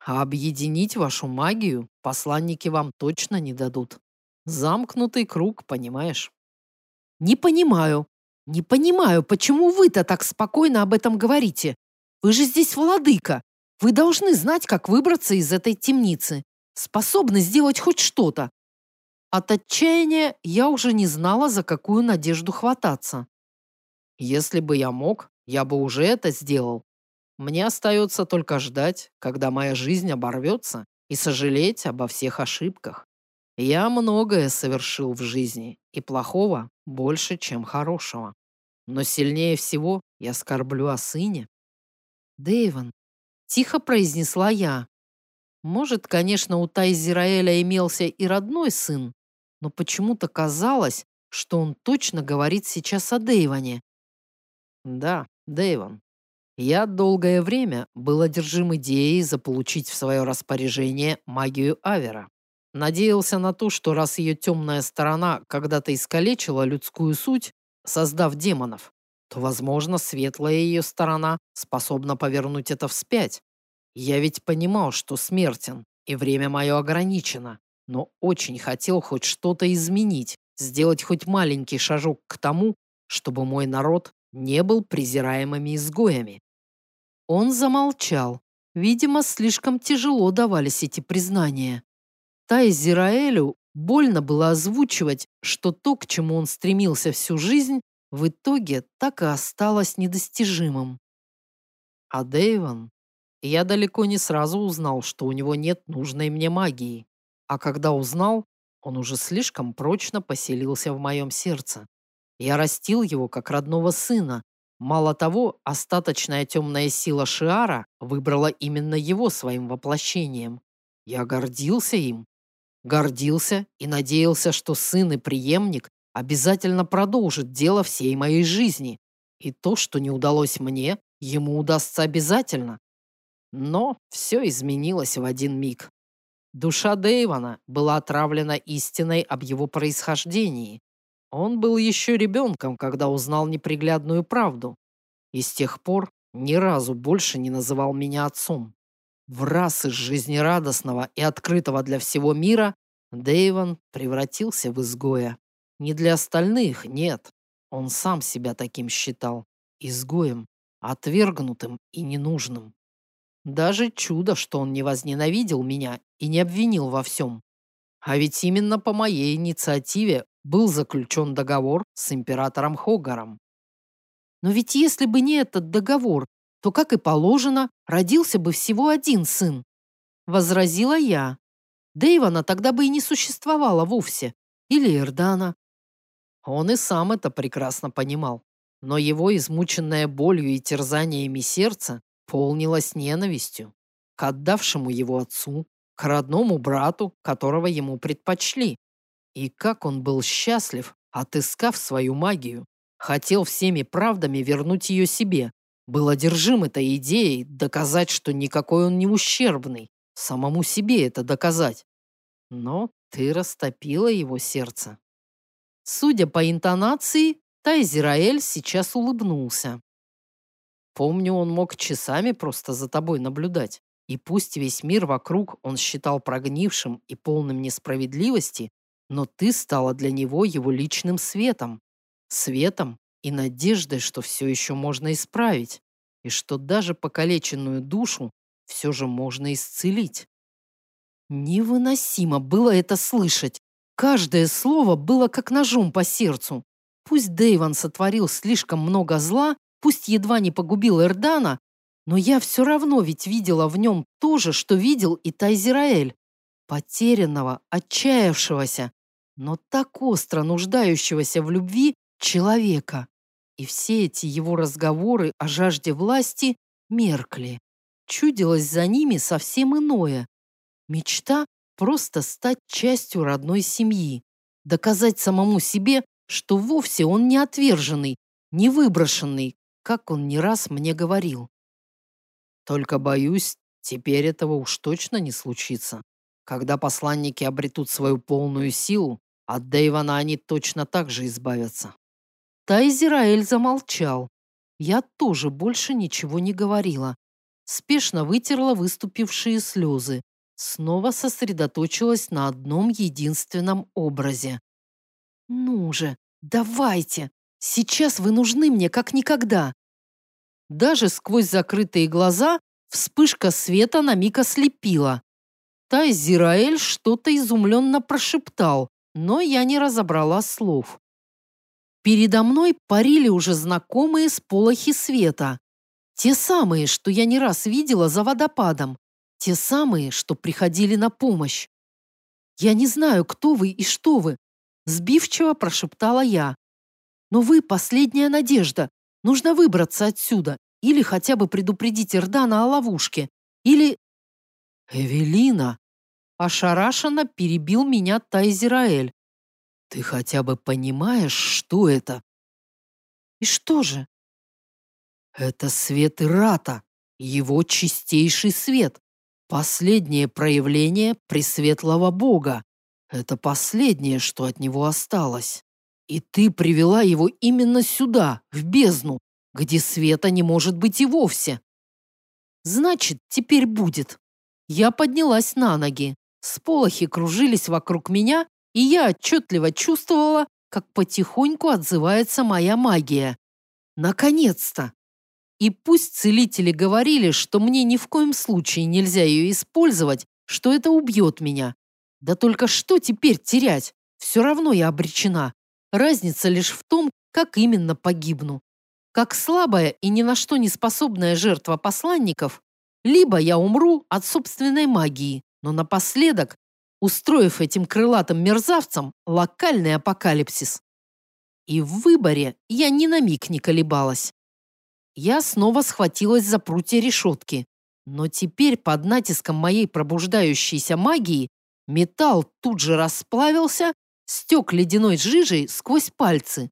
А объединить вашу магию посланники вам точно не дадут. Замкнутый круг, понимаешь? Не понимаю. Не понимаю, почему вы-то так спокойно об этом говорите. Вы же здесь владыка. Вы должны знать, как выбраться из этой темницы. Способны сделать хоть что-то. От отчаяния я уже не знала, за какую надежду хвататься. Если бы я мог, я бы уже это сделал. Мне остается только ждать, когда моя жизнь оборвется, и сожалеть обо всех ошибках. Я многое совершил в жизни, и плохого больше, чем хорошего. Но сильнее всего я скорблю о сыне. Дэйвен, тихо произнесла я. Может, конечно, у Тайзираэля имелся и родной сын, но почему-то казалось, что он точно говорит сейчас о Дэйване. Да, Дэйван. Я долгое время был одержим идеей заполучить в свое распоряжение магию Авера. Надеялся на то, что раз ее темная сторона когда-то искалечила людскую суть, создав демонов, то, возможно, светлая ее сторона способна повернуть это вспять. Я ведь понимал, что смертен, и время мое ограничено но очень хотел хоть что-то изменить, сделать хоть маленький шажок к тому, чтобы мой народ не был презираемыми изгоями. Он замолчал. Видимо, слишком тяжело давались эти признания. Тайзираэлю больно было озвучивать, что то, к чему он стремился всю жизнь, в итоге так и осталось недостижимым. А Дэйван? Я далеко не сразу узнал, что у него нет нужной мне магии. А когда узнал, он уже слишком прочно поселился в моем сердце. Я растил его как родного сына. Мало того, остаточная темная сила Шиара выбрала именно его своим воплощением. Я гордился им. Гордился и надеялся, что сын и преемник обязательно продолжит дело всей моей жизни. И то, что не удалось мне, ему удастся обязательно. Но все изменилось в один миг. Душа Дэйвана была отравлена истиной об его происхождении. Он был еще ребенком, когда узнал неприглядную правду. И с тех пор ни разу больше не называл меня отцом. В раз из жизнерадостного и открытого для всего мира Дэйвон превратился в изгоя. Не для остальных, нет. Он сам себя таким считал. Изгоем, отвергнутым и ненужным. Даже чудо, что он не возненавидел меня и не обвинил во всем. А ведь именно по моей инициативе был заключен договор с императором Хогаром. Но ведь если бы не этот договор, то, как и положено, родился бы всего один сын. Возразила я. Дэйвана тогда бы и не существовало вовсе. Или Эрдана. Он и сам это прекрасно понимал. Но его измученное болью и терзаниями сердце полнилось ненавистью к отдавшему его отцу, к родному брату, которого ему предпочли. И как он был счастлив, отыскав свою магию. Хотел всеми правдами вернуть ее себе. Был одержим этой идеей доказать, что никакой он не ущербный. Самому себе это доказать. Но ты растопила его сердце. Судя по интонации, Тайзераэль сейчас улыбнулся. Помню, он мог часами просто за тобой наблюдать. И пусть весь мир вокруг он считал прогнившим и полным несправедливости, но ты стала для него его личным светом. Светом и надеждой, что все еще можно исправить, и что даже покалеченную душу все же можно исцелить. Невыносимо было это слышать. Каждое слово было как ножом по сердцу. Пусть Дэйван сотворил слишком много зла, пусть едва не погубил Эрдана, но я все равно ведь видела в нем то же, что видел и Тайзераэль. Потерянного, отчаявшегося, но так остро нуждающегося в любви человека. И все эти его разговоры о жажде власти меркли. Чудилось за ними совсем иное. Мечта просто стать частью родной семьи. Доказать самому себе, что вовсе он не отверженный, не выброшенный, как он не раз мне говорил. Только боюсь, теперь этого уж точно не случится. Когда посланники обретут свою полную силу, от Дэйвана они точно так же избавятся. Тайзераэль замолчал. Я тоже больше ничего не говорила. Спешно вытерла выступившие слезы. Снова сосредоточилась на одном единственном образе. «Ну же, давайте! Сейчас вы нужны мне как никогда!» Даже сквозь закрытые глаза вспышка света на миг ослепила. Тайзираэль что-то изумленно прошептал, но я не разобрала слов. Передо мной парили уже знакомые сполохи света. Те самые, что я не раз видела за водопадом. Те самые, что приходили на помощь. «Я не знаю, кто вы и что вы», – сбивчиво прошептала я. «Но вы – последняя надежда, Нужно выбраться отсюда. Или хотя бы предупредить Эрдана о ловушке. Или... Эвелина! Ошарашенно перебил меня Тайзераэль. Ты хотя бы понимаешь, что это? И что же? Это свет Ирата, его чистейший свет. Последнее проявление Пресветлого Бога. Это последнее, что от него осталось. И ты привела его именно сюда, в бездну, где света не может быть и вовсе. Значит, теперь будет. Я поднялась на ноги. Сполохи кружились вокруг меня, и я отчетливо чувствовала, как потихоньку отзывается моя магия. Наконец-то! И пусть целители говорили, что мне ни в коем случае нельзя ее использовать, что это убьет меня. Да только что теперь терять? Все равно я обречена. Разница лишь в том, как именно погибну. Как слабая и ни на что не способная жертва посланников, либо я умру от собственной магии, но напоследок, устроив этим крылатым мерзавцам локальный апокалипсис. И в выборе я ни на миг не колебалась. Я снова схватилась за прутья решетки, но теперь под натиском моей пробуждающейся магии металл тут же расплавился стек ледяной жижей сквозь пальцы.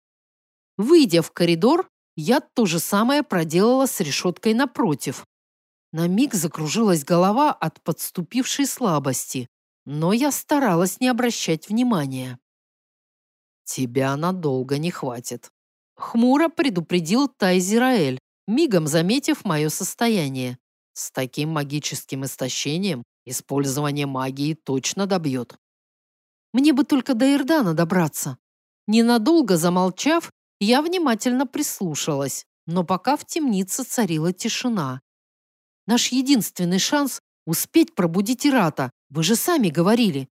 Выйдя в коридор, я то же самое проделала с решеткой напротив. На миг закружилась голова от подступившей слабости, но я старалась не обращать внимания. тебя надолго не хватит. Хмуро предупредил Тайзираэль, мигом заметив мое состояние. С таким магическим истощением использование магии точно добьет. Мне бы только до Ирдана добраться. Ненадолго замолчав, я внимательно прислушалась, но пока в темнице царила тишина. Наш единственный шанс — успеть пробудить Ирата, вы же сами говорили.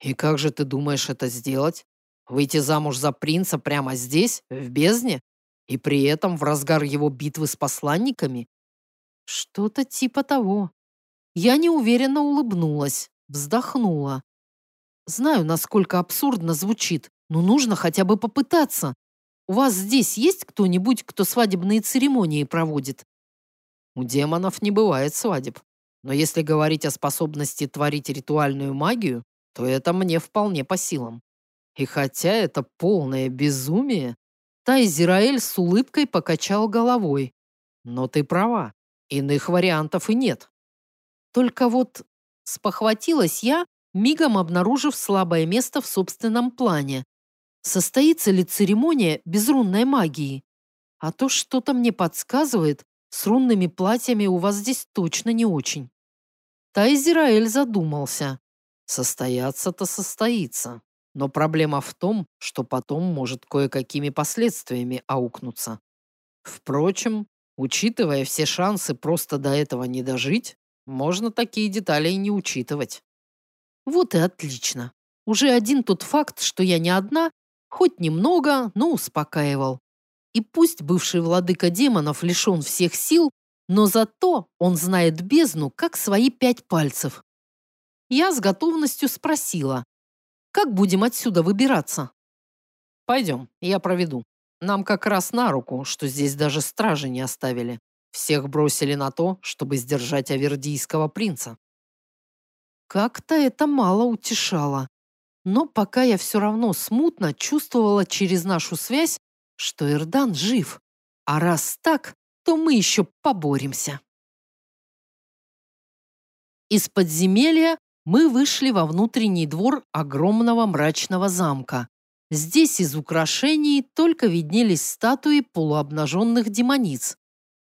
И как же ты думаешь это сделать? Выйти замуж за принца прямо здесь, в бездне? И при этом в разгар его битвы с посланниками? Что-то типа того. Я неуверенно улыбнулась, вздохнула. Знаю, насколько абсурдно звучит, но нужно хотя бы попытаться. У вас здесь есть кто-нибудь, кто свадебные церемонии проводит? У демонов не бывает свадеб. Но если говорить о способности творить ритуальную магию, то это мне вполне по силам. И хотя это полное безумие, Тайзираэль с улыбкой покачал головой. Но ты права, иных вариантов и нет. Только вот спохватилась я, мигом обнаружив слабое место в собственном плане. Состоится ли церемония без рунной магии? А то что-то мне подсказывает, с рунными платьями у вас здесь точно не очень. Тайзираэль задумался. Состояться-то состоится. Но проблема в том, что потом может кое-какими последствиями аукнуться. Впрочем, учитывая все шансы просто до этого не дожить, можно такие детали и не учитывать. Вот и отлично. Уже один тот факт, что я не одна, хоть немного, но успокаивал. И пусть бывший владыка демонов лишен всех сил, но зато он знает бездну, как свои пять пальцев. Я с готовностью спросила, как будем отсюда выбираться? Пойдем, я проведу. Нам как раз на руку, что здесь даже стражи не оставили. Всех бросили на то, чтобы сдержать авердийского принца. Как-то это мало утешало. Но пока я все равно смутно чувствовала через нашу связь, что Эрдан жив. А раз так, то мы еще поборемся. Из подземелья мы вышли во внутренний двор огромного мрачного замка. Здесь из украшений только виднелись статуи полуобнаженных демониц.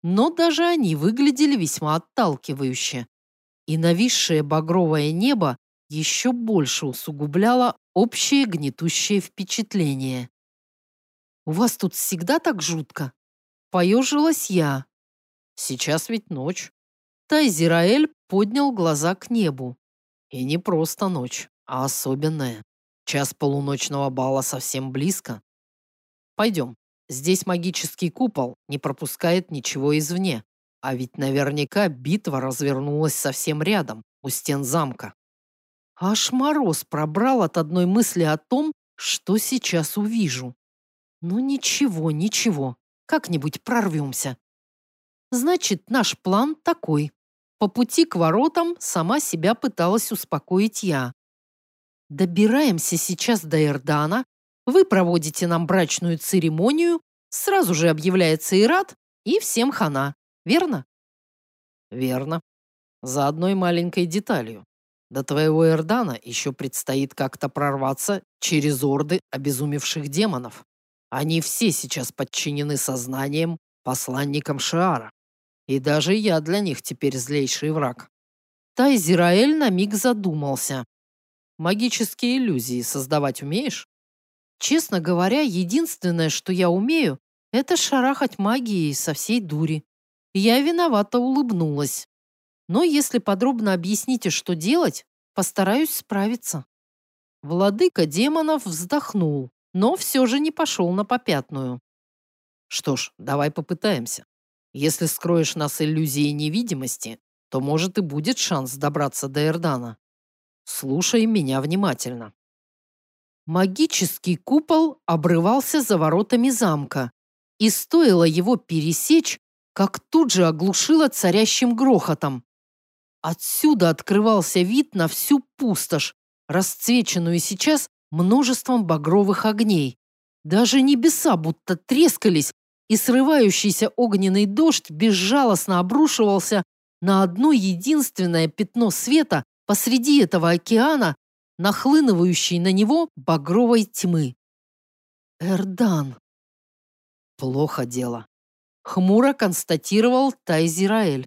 Но даже они выглядели весьма отталкивающе и нависшее багровое небо еще больше усугубляло общее гнетущее впечатление. «У вас тут всегда так жутко?» Поежилась я. «Сейчас ведь ночь». Тайзираэль поднял глаза к небу. «И не просто ночь, а особенная. Час полуночного бала совсем близко. Пойдем. Здесь магический купол не пропускает ничего извне. А ведь наверняка битва развернулась совсем рядом, у стен замка. Аж мороз пробрал от одной мысли о том, что сейчас увижу. Ну ничего, ничего, как-нибудь прорвемся. Значит, наш план такой. По пути к воротам сама себя пыталась успокоить я. Добираемся сейчас до Эрдана, вы проводите нам брачную церемонию, сразу же объявляется Ират, и всем хана верно? Верно. За одной маленькой деталью. До твоего Эрдана еще предстоит как-то прорваться через орды обезумевших демонов. Они все сейчас подчинены сознанием посланникам Шиара. И даже я для них теперь злейший враг. Тайзираэль на миг задумался. Магические иллюзии создавать умеешь? Честно говоря, единственное, что я умею, это шарахать магией со всей дури. Я виновато улыбнулась. Но если подробно объясните, что делать, постараюсь справиться. Владыка демонов вздохнул, но все же не пошел на попятную. Что ж, давай попытаемся. Если скроешь нас иллюзией невидимости, то, может, и будет шанс добраться до Эрдана. Слушай меня внимательно. Магический купол обрывался за воротами замка, и стоило его пересечь, как тут же оглушило царящим грохотом. Отсюда открывался вид на всю пустошь, расцвеченную сейчас множеством багровых огней. Даже небеса будто трескались, и срывающийся огненный дождь безжалостно обрушивался на одно единственное пятно света посреди этого океана, нахлынывающей на него багровой тьмы. Эрдан. Плохо дело. Хмуро констатировал Тайзираэль.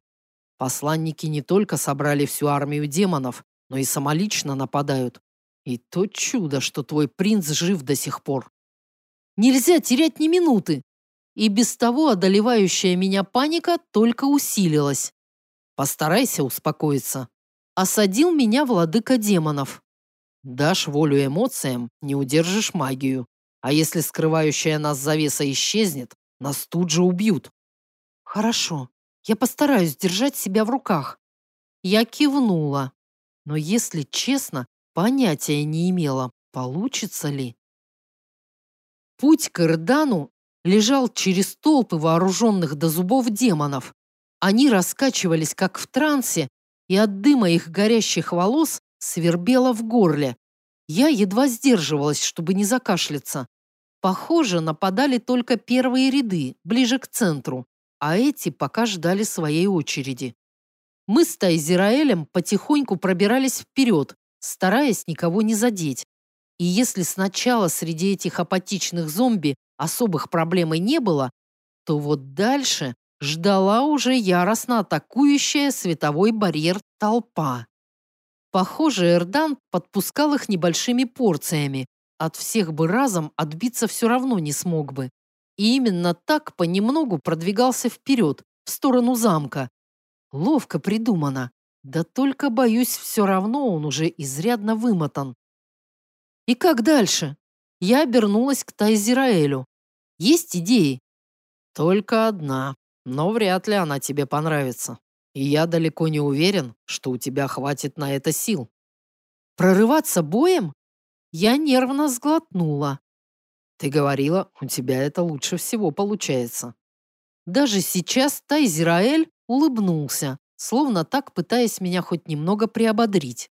Посланники не только собрали всю армию демонов, но и самолично нападают. И то чудо, что твой принц жив до сих пор. Нельзя терять ни минуты. И без того одолевающая меня паника только усилилась. Постарайся успокоиться. Осадил меня владыка демонов. Дашь волю эмоциям, не удержишь магию. А если скрывающая нас завеса исчезнет, нас тут же убьют. Хорошо, я постараюсь держать себя в руках. Я кивнула. Но если честно, понятия не имела, получится ли. Путь к Ирдану лежал через толпы вооруженных до зубов демонов. Они раскачивались, как в трансе, и от дыма их горящих волос свербело в горле. Я едва сдерживалась, чтобы не закашляться. Похоже, нападали только первые ряды, ближе к центру, а эти пока ждали своей очереди. Мы с Тайзираэлем потихоньку пробирались вперед, стараясь никого не задеть. И если сначала среди этих апатичных зомби особых проблем и не было, то вот дальше ждала уже яростно атакующая световой барьер толпа. Похоже, Эрдан подпускал их небольшими порциями. От всех бы разом отбиться все равно не смог бы. И именно так понемногу продвигался вперед, в сторону замка. Ловко придумано. Да только, боюсь, все равно он уже изрядно вымотан. И как дальше? Я обернулась к Тайзираэлю. Есть идеи? Только одна, но вряд ли она тебе понравится. И я далеко не уверен, что у тебя хватит на это сил. Прорываться боем? Я нервно сглотнула. Ты говорила, у тебя это лучше всего получается. Даже сейчас Тайзираэль улыбнулся, словно так пытаясь меня хоть немного приободрить.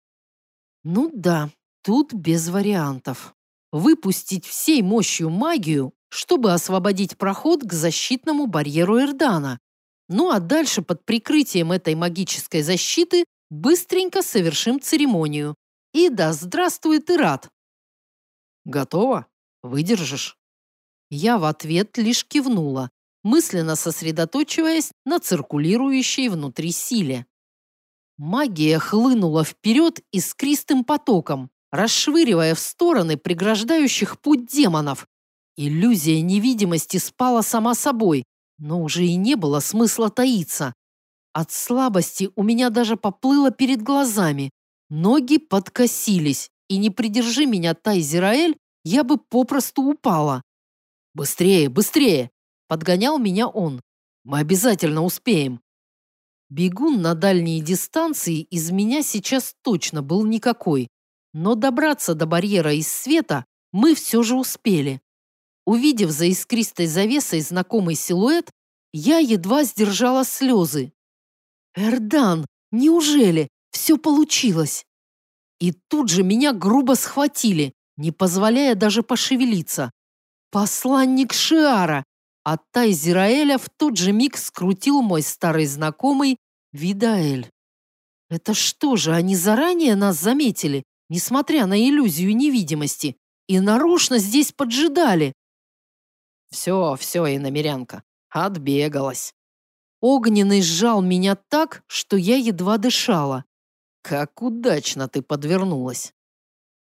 Ну да, тут без вариантов. Выпустить всей мощью магию чтобы освободить проход к защитному барьеру Эрдана. Ну а дальше под прикрытием этой магической защиты быстренько совершим церемонию. И да здравствует Ират. Готово? Выдержишь? Я в ответ лишь кивнула, мысленно сосредоточиваясь на циркулирующей внутри силе. Магия хлынула вперед искристым потоком, расшвыривая в стороны преграждающих путь демонов, Иллюзия невидимости спала сама собой, но уже и не было смысла таиться. От слабости у меня даже поплыло перед глазами. Ноги подкосились, и не придержи меня, Тайзераэль, я бы попросту упала. «Быстрее, быстрее!» – подгонял меня он. «Мы обязательно успеем!» Бегун на дальние дистанции из меня сейчас точно был никакой. Но добраться до барьера из света мы все же успели. Увидев за искристой завесой знакомый силуэт, я едва сдержала слезы. «Эрдан, неужели все получилось?» И тут же меня грубо схватили, не позволяя даже пошевелиться. Посланник Шиара, а Тайзираэля в тот же миг скрутил мой старый знакомый Видаэль. Это что же, они заранее нас заметили, несмотря на иллюзию невидимости, и нарочно здесь поджидали? Все, все, иномерянка, отбегалась. Огненный сжал меня так, что я едва дышала. Как удачно ты подвернулась.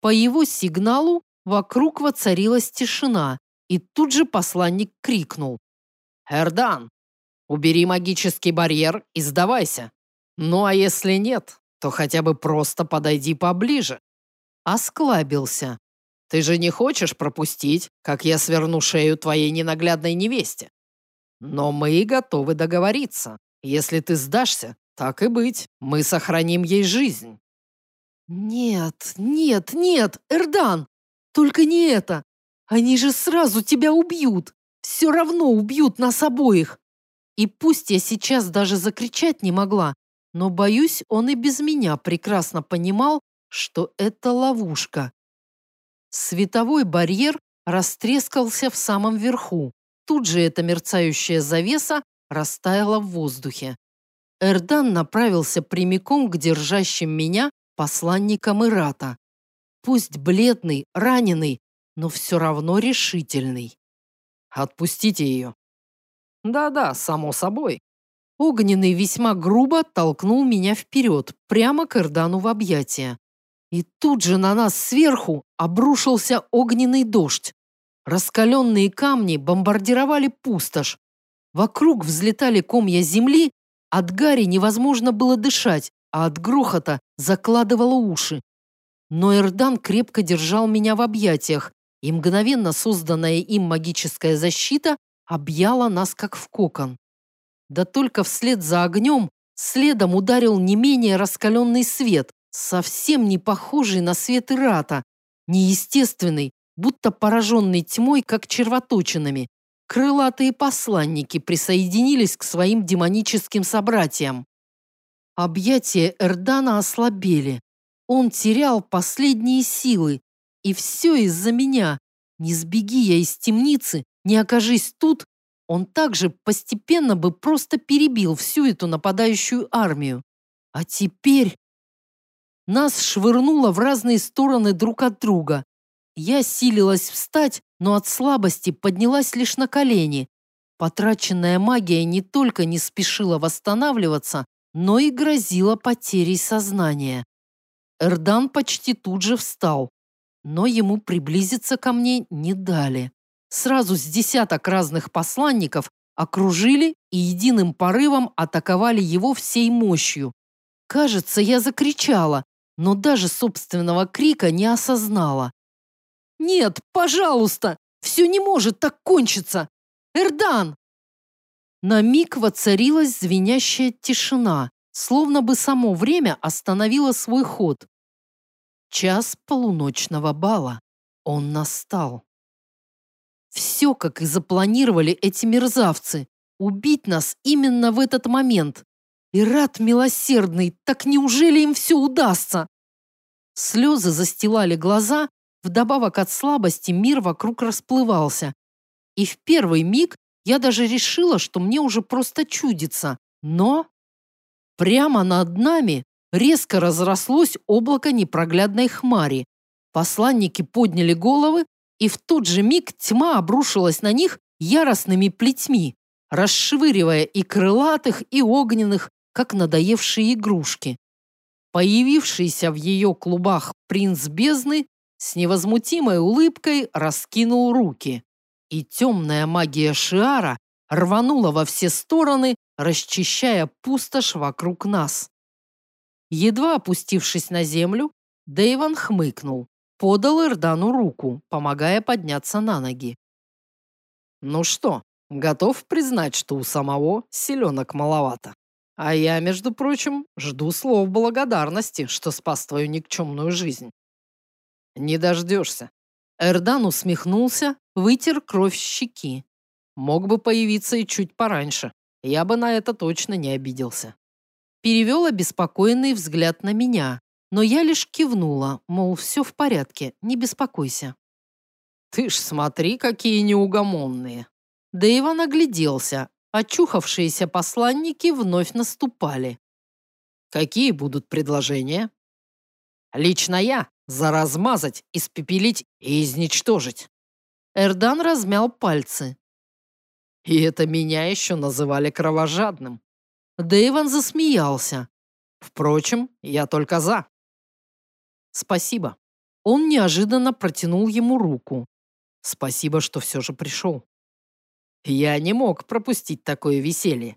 По его сигналу вокруг воцарилась тишина, и тут же посланник крикнул. «Эрдан, убери магический барьер и сдавайся. Ну а если нет, то хотя бы просто подойди поближе». Осклабился. Ты же не хочешь пропустить, как я сверну шею твоей ненаглядной невесте? Но мы готовы договориться. Если ты сдашься, так и быть, мы сохраним ей жизнь. Нет, нет, нет, Эрдан, только не это. Они же сразу тебя убьют. Все равно убьют нас обоих. И пусть я сейчас даже закричать не могла, но, боюсь, он и без меня прекрасно понимал, что это ловушка. Световой барьер растрескался в самом верху. Тут же эта мерцающая завеса растаяла в воздухе. Эрдан направился прямиком к держащим меня посланникам Ирата. Пусть бледный, раненый, но все равно решительный. Отпустите ее. Да-да, само собой. Огненный весьма грубо толкнул меня вперед, прямо к Эрдану в объятия. И тут же на нас сверху обрушился огненный дождь. Раскаленные камни бомбардировали пустошь. Вокруг взлетали комья земли, от гари невозможно было дышать, а от грохота закладывало уши. Но Эрдан крепко держал меня в объятиях, и мгновенно созданная им магическая защита объяла нас как в кокон. Да только вслед за огнем следом ударил не менее раскаленный свет, совсем не похожий на свет Ирата, неестественный, будто пораженный тьмой, как червоточинами. Крылатые посланники присоединились к своим демоническим собратьям. Объятия Эрдана ослабели. Он терял последние силы. И все из-за меня. Не сбеги я из темницы, не окажись тут, он также постепенно бы просто перебил всю эту нападающую армию. А теперь... Нас швырнуло в разные стороны друг от друга. Я силилась встать, но от слабости поднялась лишь на колени. Потраченная магия не только не спешила восстанавливаться, но и грозила потерей сознания. Эрдан почти тут же встал, но ему приблизиться ко мне не дали. Сразу с десяток разных посланников окружили и единым порывом атаковали его всей мощью. Кажется, я закричала, но даже собственного крика не осознала. «Нет, пожалуйста! Все не может так кончиться! Эрдан!» На миг воцарилась звенящая тишина, словно бы само время остановило свой ход. Час полуночного бала. Он настал. Все, как и запланировали эти мерзавцы. Убить нас именно в этот момент. И рад милосердный, так неужели им все удастся? Слезы застилали глаза, вдобавок от слабости мир вокруг расплывался. И в первый миг я даже решила, что мне уже просто чудится. Но прямо над нами резко разрослось облако непроглядной хмари. Посланники подняли головы и в тот же миг тьма обрушилась на них яростными плетьми, расшвыривая и крылатых, и огненных, как надоевшие игрушки. Появившийся в ее клубах принц бездны с невозмутимой улыбкой раскинул руки, и темная магия Шиара рванула во все стороны, расчищая пустошь вокруг нас. Едва опустившись на землю, Дэйван хмыкнул подал Эрдану руку, помогая подняться на ноги. «Ну что, готов признать, что у самого селенок маловато? А я, между прочим, жду слов благодарности, что спас твою никчемную жизнь». «Не дождешься». Эрдан усмехнулся, вытер кровь с щеки. Мог бы появиться и чуть пораньше. Я бы на это точно не обиделся. Перевел обеспокоенный взгляд на меня, но я лишь кивнула, мол, все в порядке, не беспокойся. Ты ж смотри, какие неугомонные. Да Иван огляделся, очухавшиеся посланники вновь наступали. Какие будут предложения? Лично я за размазать, испепелить и изничтожить. Эрдан размял пальцы. И это меня еще называли кровожадным. Дэйван засмеялся. Впрочем, я только за. «Спасибо». Он неожиданно протянул ему руку. «Спасибо, что все же пришел». Я не мог пропустить такое веселье.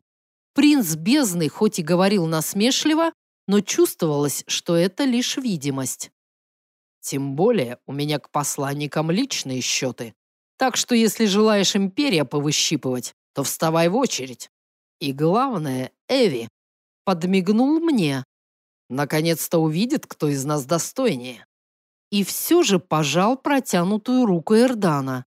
Принц бездны хоть и говорил насмешливо, но чувствовалось, что это лишь видимость. Тем более у меня к посланникам личные счеты. Так что если желаешь империя повыщипывать, то вставай в очередь. И главное, Эви подмигнул мне, Наконец-то увидит, кто из нас достойнее. И все же пожал протянутую руку Эрдана.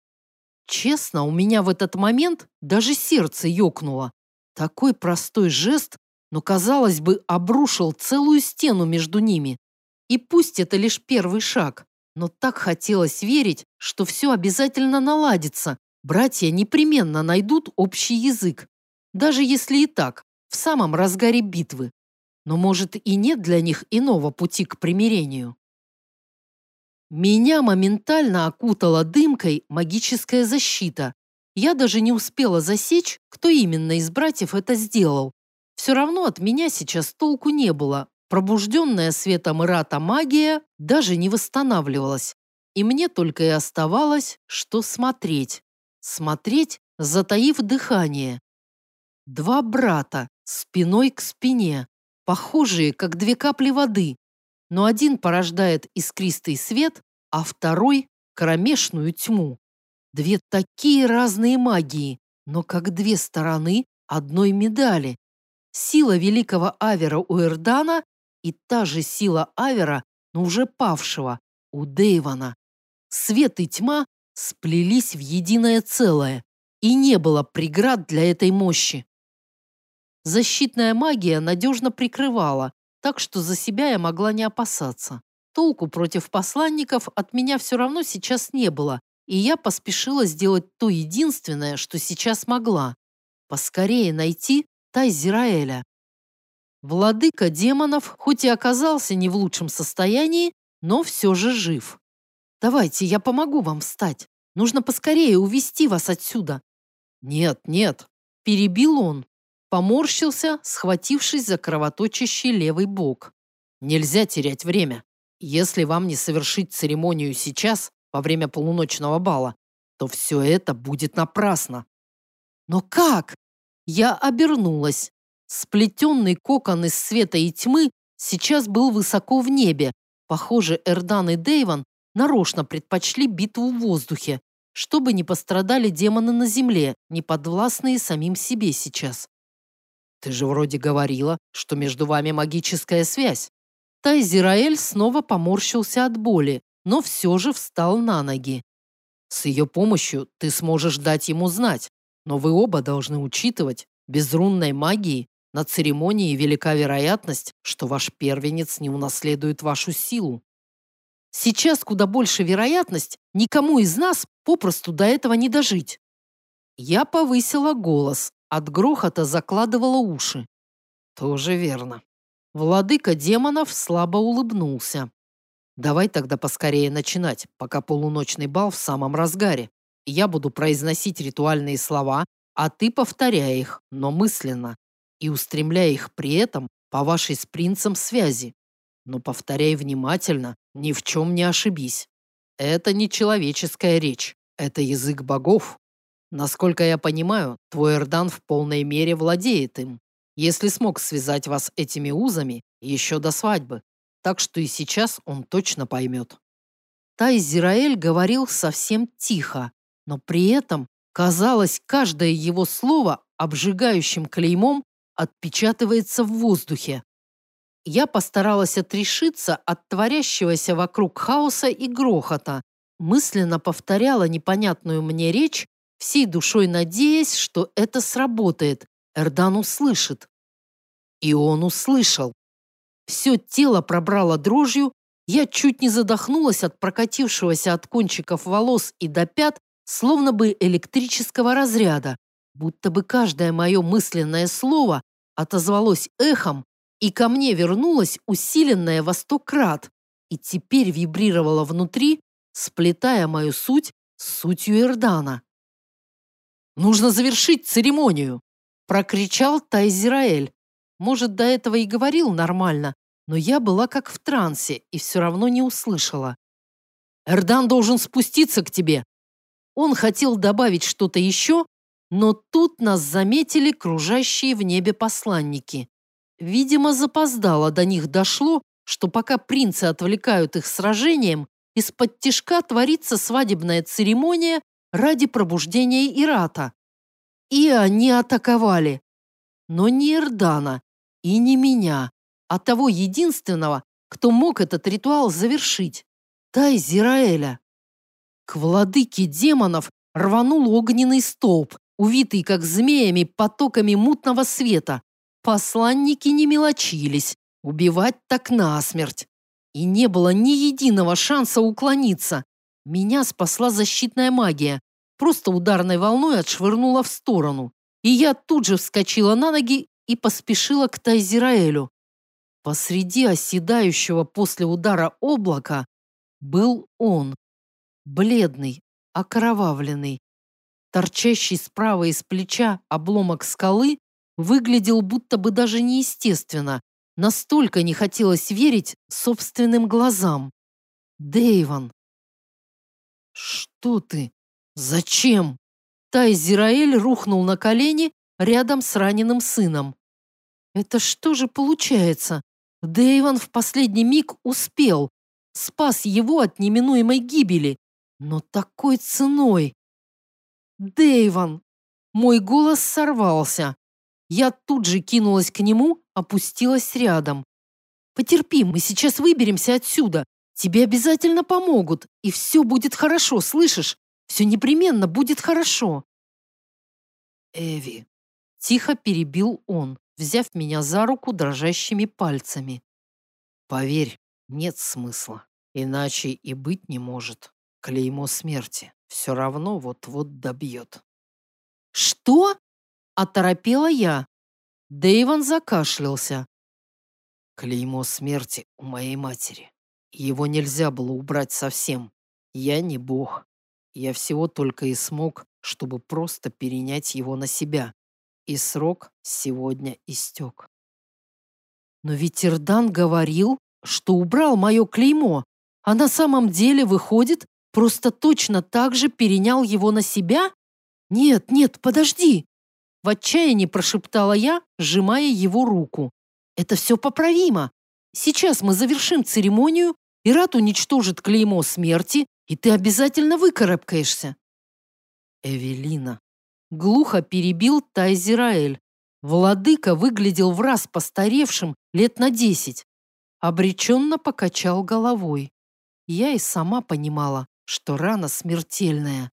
Честно, у меня в этот момент даже сердце ёкнуло. Такой простой жест, но, казалось бы, обрушил целую стену между ними. И пусть это лишь первый шаг, но так хотелось верить, что все обязательно наладится. Братья непременно найдут общий язык. Даже если и так, в самом разгаре битвы. Но, может, и нет для них иного пути к примирению. Меня моментально окутала дымкой магическая защита. Я даже не успела засечь, кто именно из братьев это сделал. Все равно от меня сейчас толку не было. Пробужденная светом Ирата магия даже не восстанавливалась. И мне только и оставалось, что смотреть. Смотреть, затаив дыхание. Два брата, спиной к спине, похожие, как две капли воды. Но один порождает искристый свет, а второй — кромешную тьму. Две такие разные магии, но как две стороны одной медали. Сила великого Авера у Эрдана и та же сила Авера, но уже павшего, у Дейвана. Свет и тьма сплелись в единое целое, и не было преград для этой мощи. Защитная магия надежно прикрывала, так что за себя я могла не опасаться. Толку против посланников от меня все равно сейчас не было, и я поспешила сделать то единственное, что сейчас могла. Поскорее найти Тайзираэля. Владыка демонов, хоть и оказался не в лучшем состоянии, но все же жив. Давайте, я помогу вам встать. Нужно поскорее увести вас отсюда. Нет, нет, перебил он. Поморщился, схватившись за кровоточащий левый бок. Нельзя терять время. Если вам не совершить церемонию сейчас, во время полуночного бала, то все это будет напрасно. Но как? Я обернулась. Сплетенный кокон из света и тьмы сейчас был высоко в небе. Похоже, Эрдан и Дейван нарочно предпочли битву в воздухе, чтобы не пострадали демоны на земле, не подвластные самим себе сейчас. Ты же вроде говорила, что между вами магическая связь. Тайзираэль снова поморщился от боли, но все же встал на ноги. С ее помощью ты сможешь дать ему знать, но вы оба должны учитывать, без рунной магии на церемонии велика вероятность, что ваш первенец не унаследует вашу силу. Сейчас куда больше вероятность никому из нас попросту до этого не дожить. Я повысила голос, от грохота закладывала уши. Тоже верно. Владыка демонов слабо улыбнулся. Давай тогда поскорее начинать, пока полуночный бал в самом разгаре. Я буду произносить ритуальные слова, а ты повторяй их, но мысленно, и устремляй их при этом по вашей с принцем связи. Но повторяй внимательно, ни в чем не ошибись. Это не человеческая речь, это язык богов. Насколько я понимаю, твой Эрдан в полной мере владеет им, если смог связать вас этими узами еще до свадьбы так что и сейчас он точно поймет. Тайзираэль говорил совсем тихо, но при этом, казалось, каждое его слово обжигающим клеймом отпечатывается в воздухе. Я постаралась отрешиться от творящегося вокруг хаоса и грохота, мысленно повторяла непонятную мне речь, всей душой надеясь, что это сработает, Эрдан услышит. И он услышал. Все тело пробрало дрожью, я чуть не задохнулась от прокатившегося от кончиков волос и до пят, словно бы электрического разряда, будто бы каждое мое мысленное слово отозвалось эхом, и ко мне вернулось усиленное во сто крат, и теперь вибрировало внутри, сплетая мою суть с сутью Эрдана. «Нужно завершить церемонию!» – прокричал Тайзираэль, может, до этого и говорил нормально, но я была как в трансе и все равно не услышала. «Эрдан должен спуститься к тебе!» Он хотел добавить что-то еще, но тут нас заметили кружащие в небе посланники. Видимо, запоздало до них дошло, что пока принцы отвлекают их сражением, из-под тишка творится свадебная церемония ради пробуждения Ирата. И они атаковали. Но не Эрдана, и не меня, а того единственного, кто мог этот ритуал завершить. Тай Зираэля. К владыке демонов рванул огненный столб, увитый как змеями потоками мутного света. Посланники не мелочились, убивать так насмерть. И не было ни единого шанса уклониться. Меня спасла защитная магия. Просто ударной волной отшвырнула в сторону. И я тут же вскочила на ноги и поспешила к Тайзираэлю. Посреди оседающего после удара облака был он. Бледный, окровавленный. Торчащий справа из плеча обломок скалы выглядел будто бы даже неестественно. Настолько не хотелось верить собственным глазам. Дэйвон. «Что ты? Зачем?» Тайзираэль рухнул на колени рядом с раненым сыном. «Это что же получается? Дэйвон в последний миг успел, спас его от неминуемой гибели, но такой ценой. Дэйвон! Мой голос сорвался. Я тут же кинулась к нему, опустилась рядом. Потерпи, мы сейчас выберемся отсюда. Тебе обязательно помогут, и все будет хорошо, слышишь? Все непременно будет хорошо. Эви, тихо перебил он, взяв меня за руку дрожащими пальцами. Поверь, нет смысла. Иначе и быть не может. Клеймо смерти все равно вот-вот добьет. «Что?» – оторопела я. Дэйвон закашлялся. Клеймо смерти у моей матери. Его нельзя было убрать совсем. Я не бог. Я всего только и смог, чтобы просто перенять его на себя. И срок сегодня истек. Но ведь Ирдан говорил, что убрал мое клеймо, а на самом деле, выходит, просто точно так же перенял его на себя? Нет, нет, подожди. В отчаянии прошептала я, сжимая его руку. Это все поправимо. Сейчас мы завершим церемонию, и Рат уничтожит клеймо смерти, и ты обязательно выкарабкаешься. Эвелина. Глухо перебил Тайзираэль. Владыка выглядел в раз постаревшим лет на десять. Обреченно покачал головой. Я и сама понимала, что рана смертельная.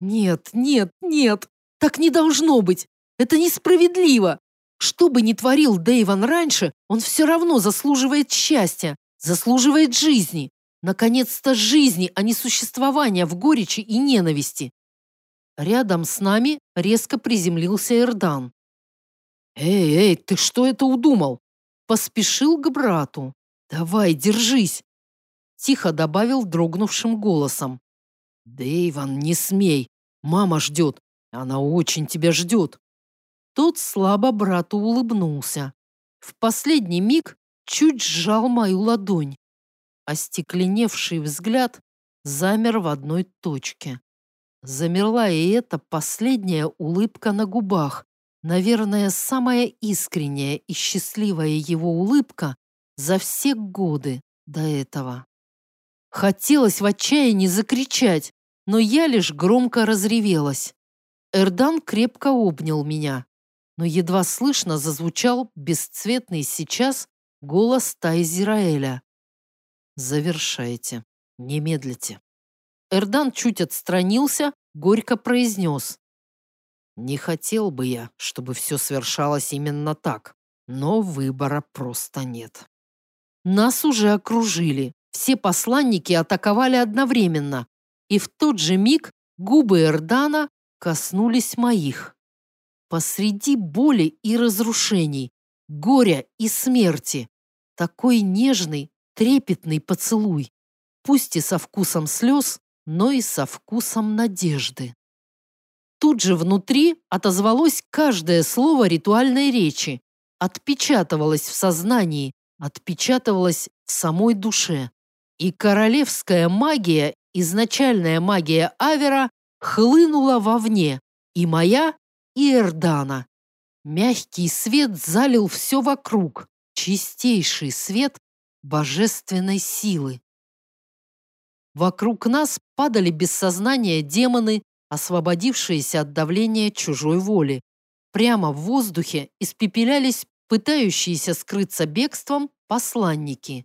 Нет, нет, нет, так не должно быть. Это несправедливо. Что бы ни творил Дэйван раньше, он все равно заслуживает счастья, заслуживает жизни. Наконец-то жизни, а не существования в горечи и ненависти. Рядом с нами резко приземлился Эрдан. «Эй, эй, ты что это удумал?» Поспешил к брату. «Давай, держись!» Тихо добавил дрогнувшим голосом. «Дэйван, не смей! Мама ждет! Она очень тебя ждет!» Тот слабо брату улыбнулся. В последний миг чуть сжал мою ладонь. Остекленевший взгляд замер в одной точке. Замерла и эта последняя улыбка на губах. Наверное, самая искренняя и счастливая его улыбка за все годы до этого. Хотелось в отчаянии закричать, но я лишь громко разревелась. Эрдан крепко обнял меня, но едва слышно зазвучал бесцветный сейчас голос Тайзираэля. «Завершайте, не медлите». Эрдан чуть отстранился, горько произнес. «Не хотел бы я, чтобы все свершалось именно так, но выбора просто нет». Нас уже окружили. Все посланники атаковали одновременно. И в тот же миг губы Эрдана коснулись моих. Посреди боли и разрушений, горя и смерти. Такой нежный, трепетный поцелуй. Пусть и со вкусом слез, но и со вкусом надежды. Тут же внутри отозвалось каждое слово ритуальной речи, отпечатывалось в сознании, отпечатывалось в самой душе. И королевская магия, изначальная магия Авера, хлынула вовне, и моя, и Эрдана. Мягкий свет залил все вокруг, чистейший свет божественной силы. Вокруг нас падали без сознания демоны, освободившиеся от давления чужой воли. Прямо в воздухе испепелялись пытающиеся скрыться бегством посланники.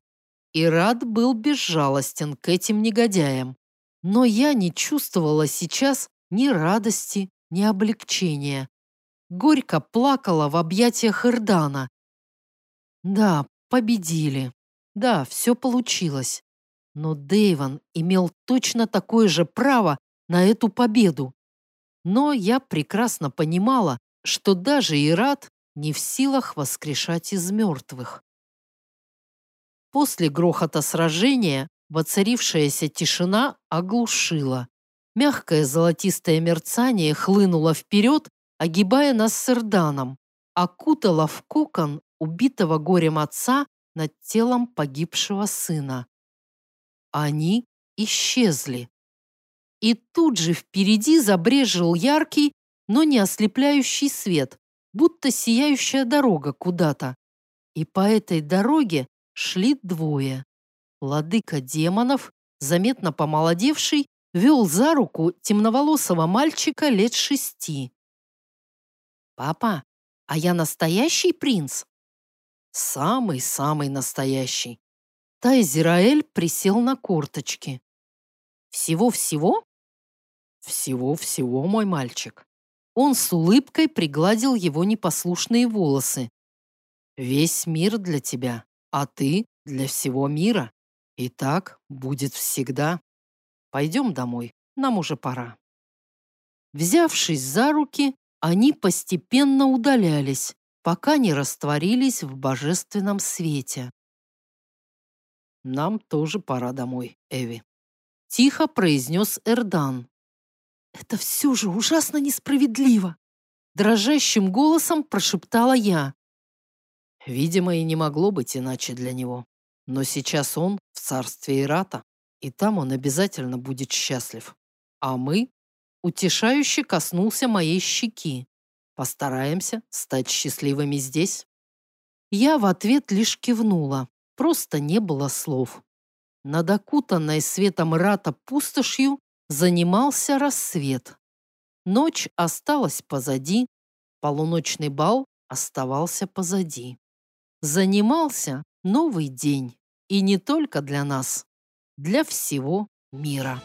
И рад был безжалостен к этим негодяям. Но я не чувствовала сейчас ни радости, ни облегчения. Горько плакала в объятиях Ирдана. Да, победили. Да, все получилось. Но Дэйван имел точно такое же право на эту победу. Но я прекрасно понимала, что даже Ират не в силах воскрешать из мертвых. После грохота сражения Воцарившаяся тишина оглушила. Мягкое золотистое мерцание хлынуло вперед, огибая нас с Эрданом, окутало в кокон убитого горем отца над телом погибшего сына. Они исчезли. И тут же впереди забрежил яркий, но не ослепляющий свет, будто сияющая дорога куда-то. И по этой дороге шли двое. Владыка демонов, заметно помолодевший, вел за руку темноволосого мальчика лет шести. «Папа, а я настоящий принц?» «Самый-самый настоящий». Тайзераэль присел на корточки. «Всего-всего?» «Всего-всего, мой мальчик». Он с улыбкой пригладил его непослушные волосы. «Весь мир для тебя, а ты для всего мира». И так будет всегда. Пойдем домой, нам уже пора. Взявшись за руки, они постепенно удалялись, пока не растворились в божественном свете. «Нам тоже пора домой, Эви», — тихо произнес Эрдан. «Это все же ужасно несправедливо!» Дрожащим голосом прошептала я. Видимо, и не могло быть иначе для него. Но сейчас он в царстве Ирата, и там он обязательно будет счастлив. А мы утешающе коснулся моей щеки. Постараемся стать счастливыми здесь. Я в ответ лишь кивнула, просто не было слов. Над окутанной светом Рата пустошью занимался рассвет. Ночь осталась позади, полуночный бал оставался позади. Занимался новый день. И не только для нас, для всего мира.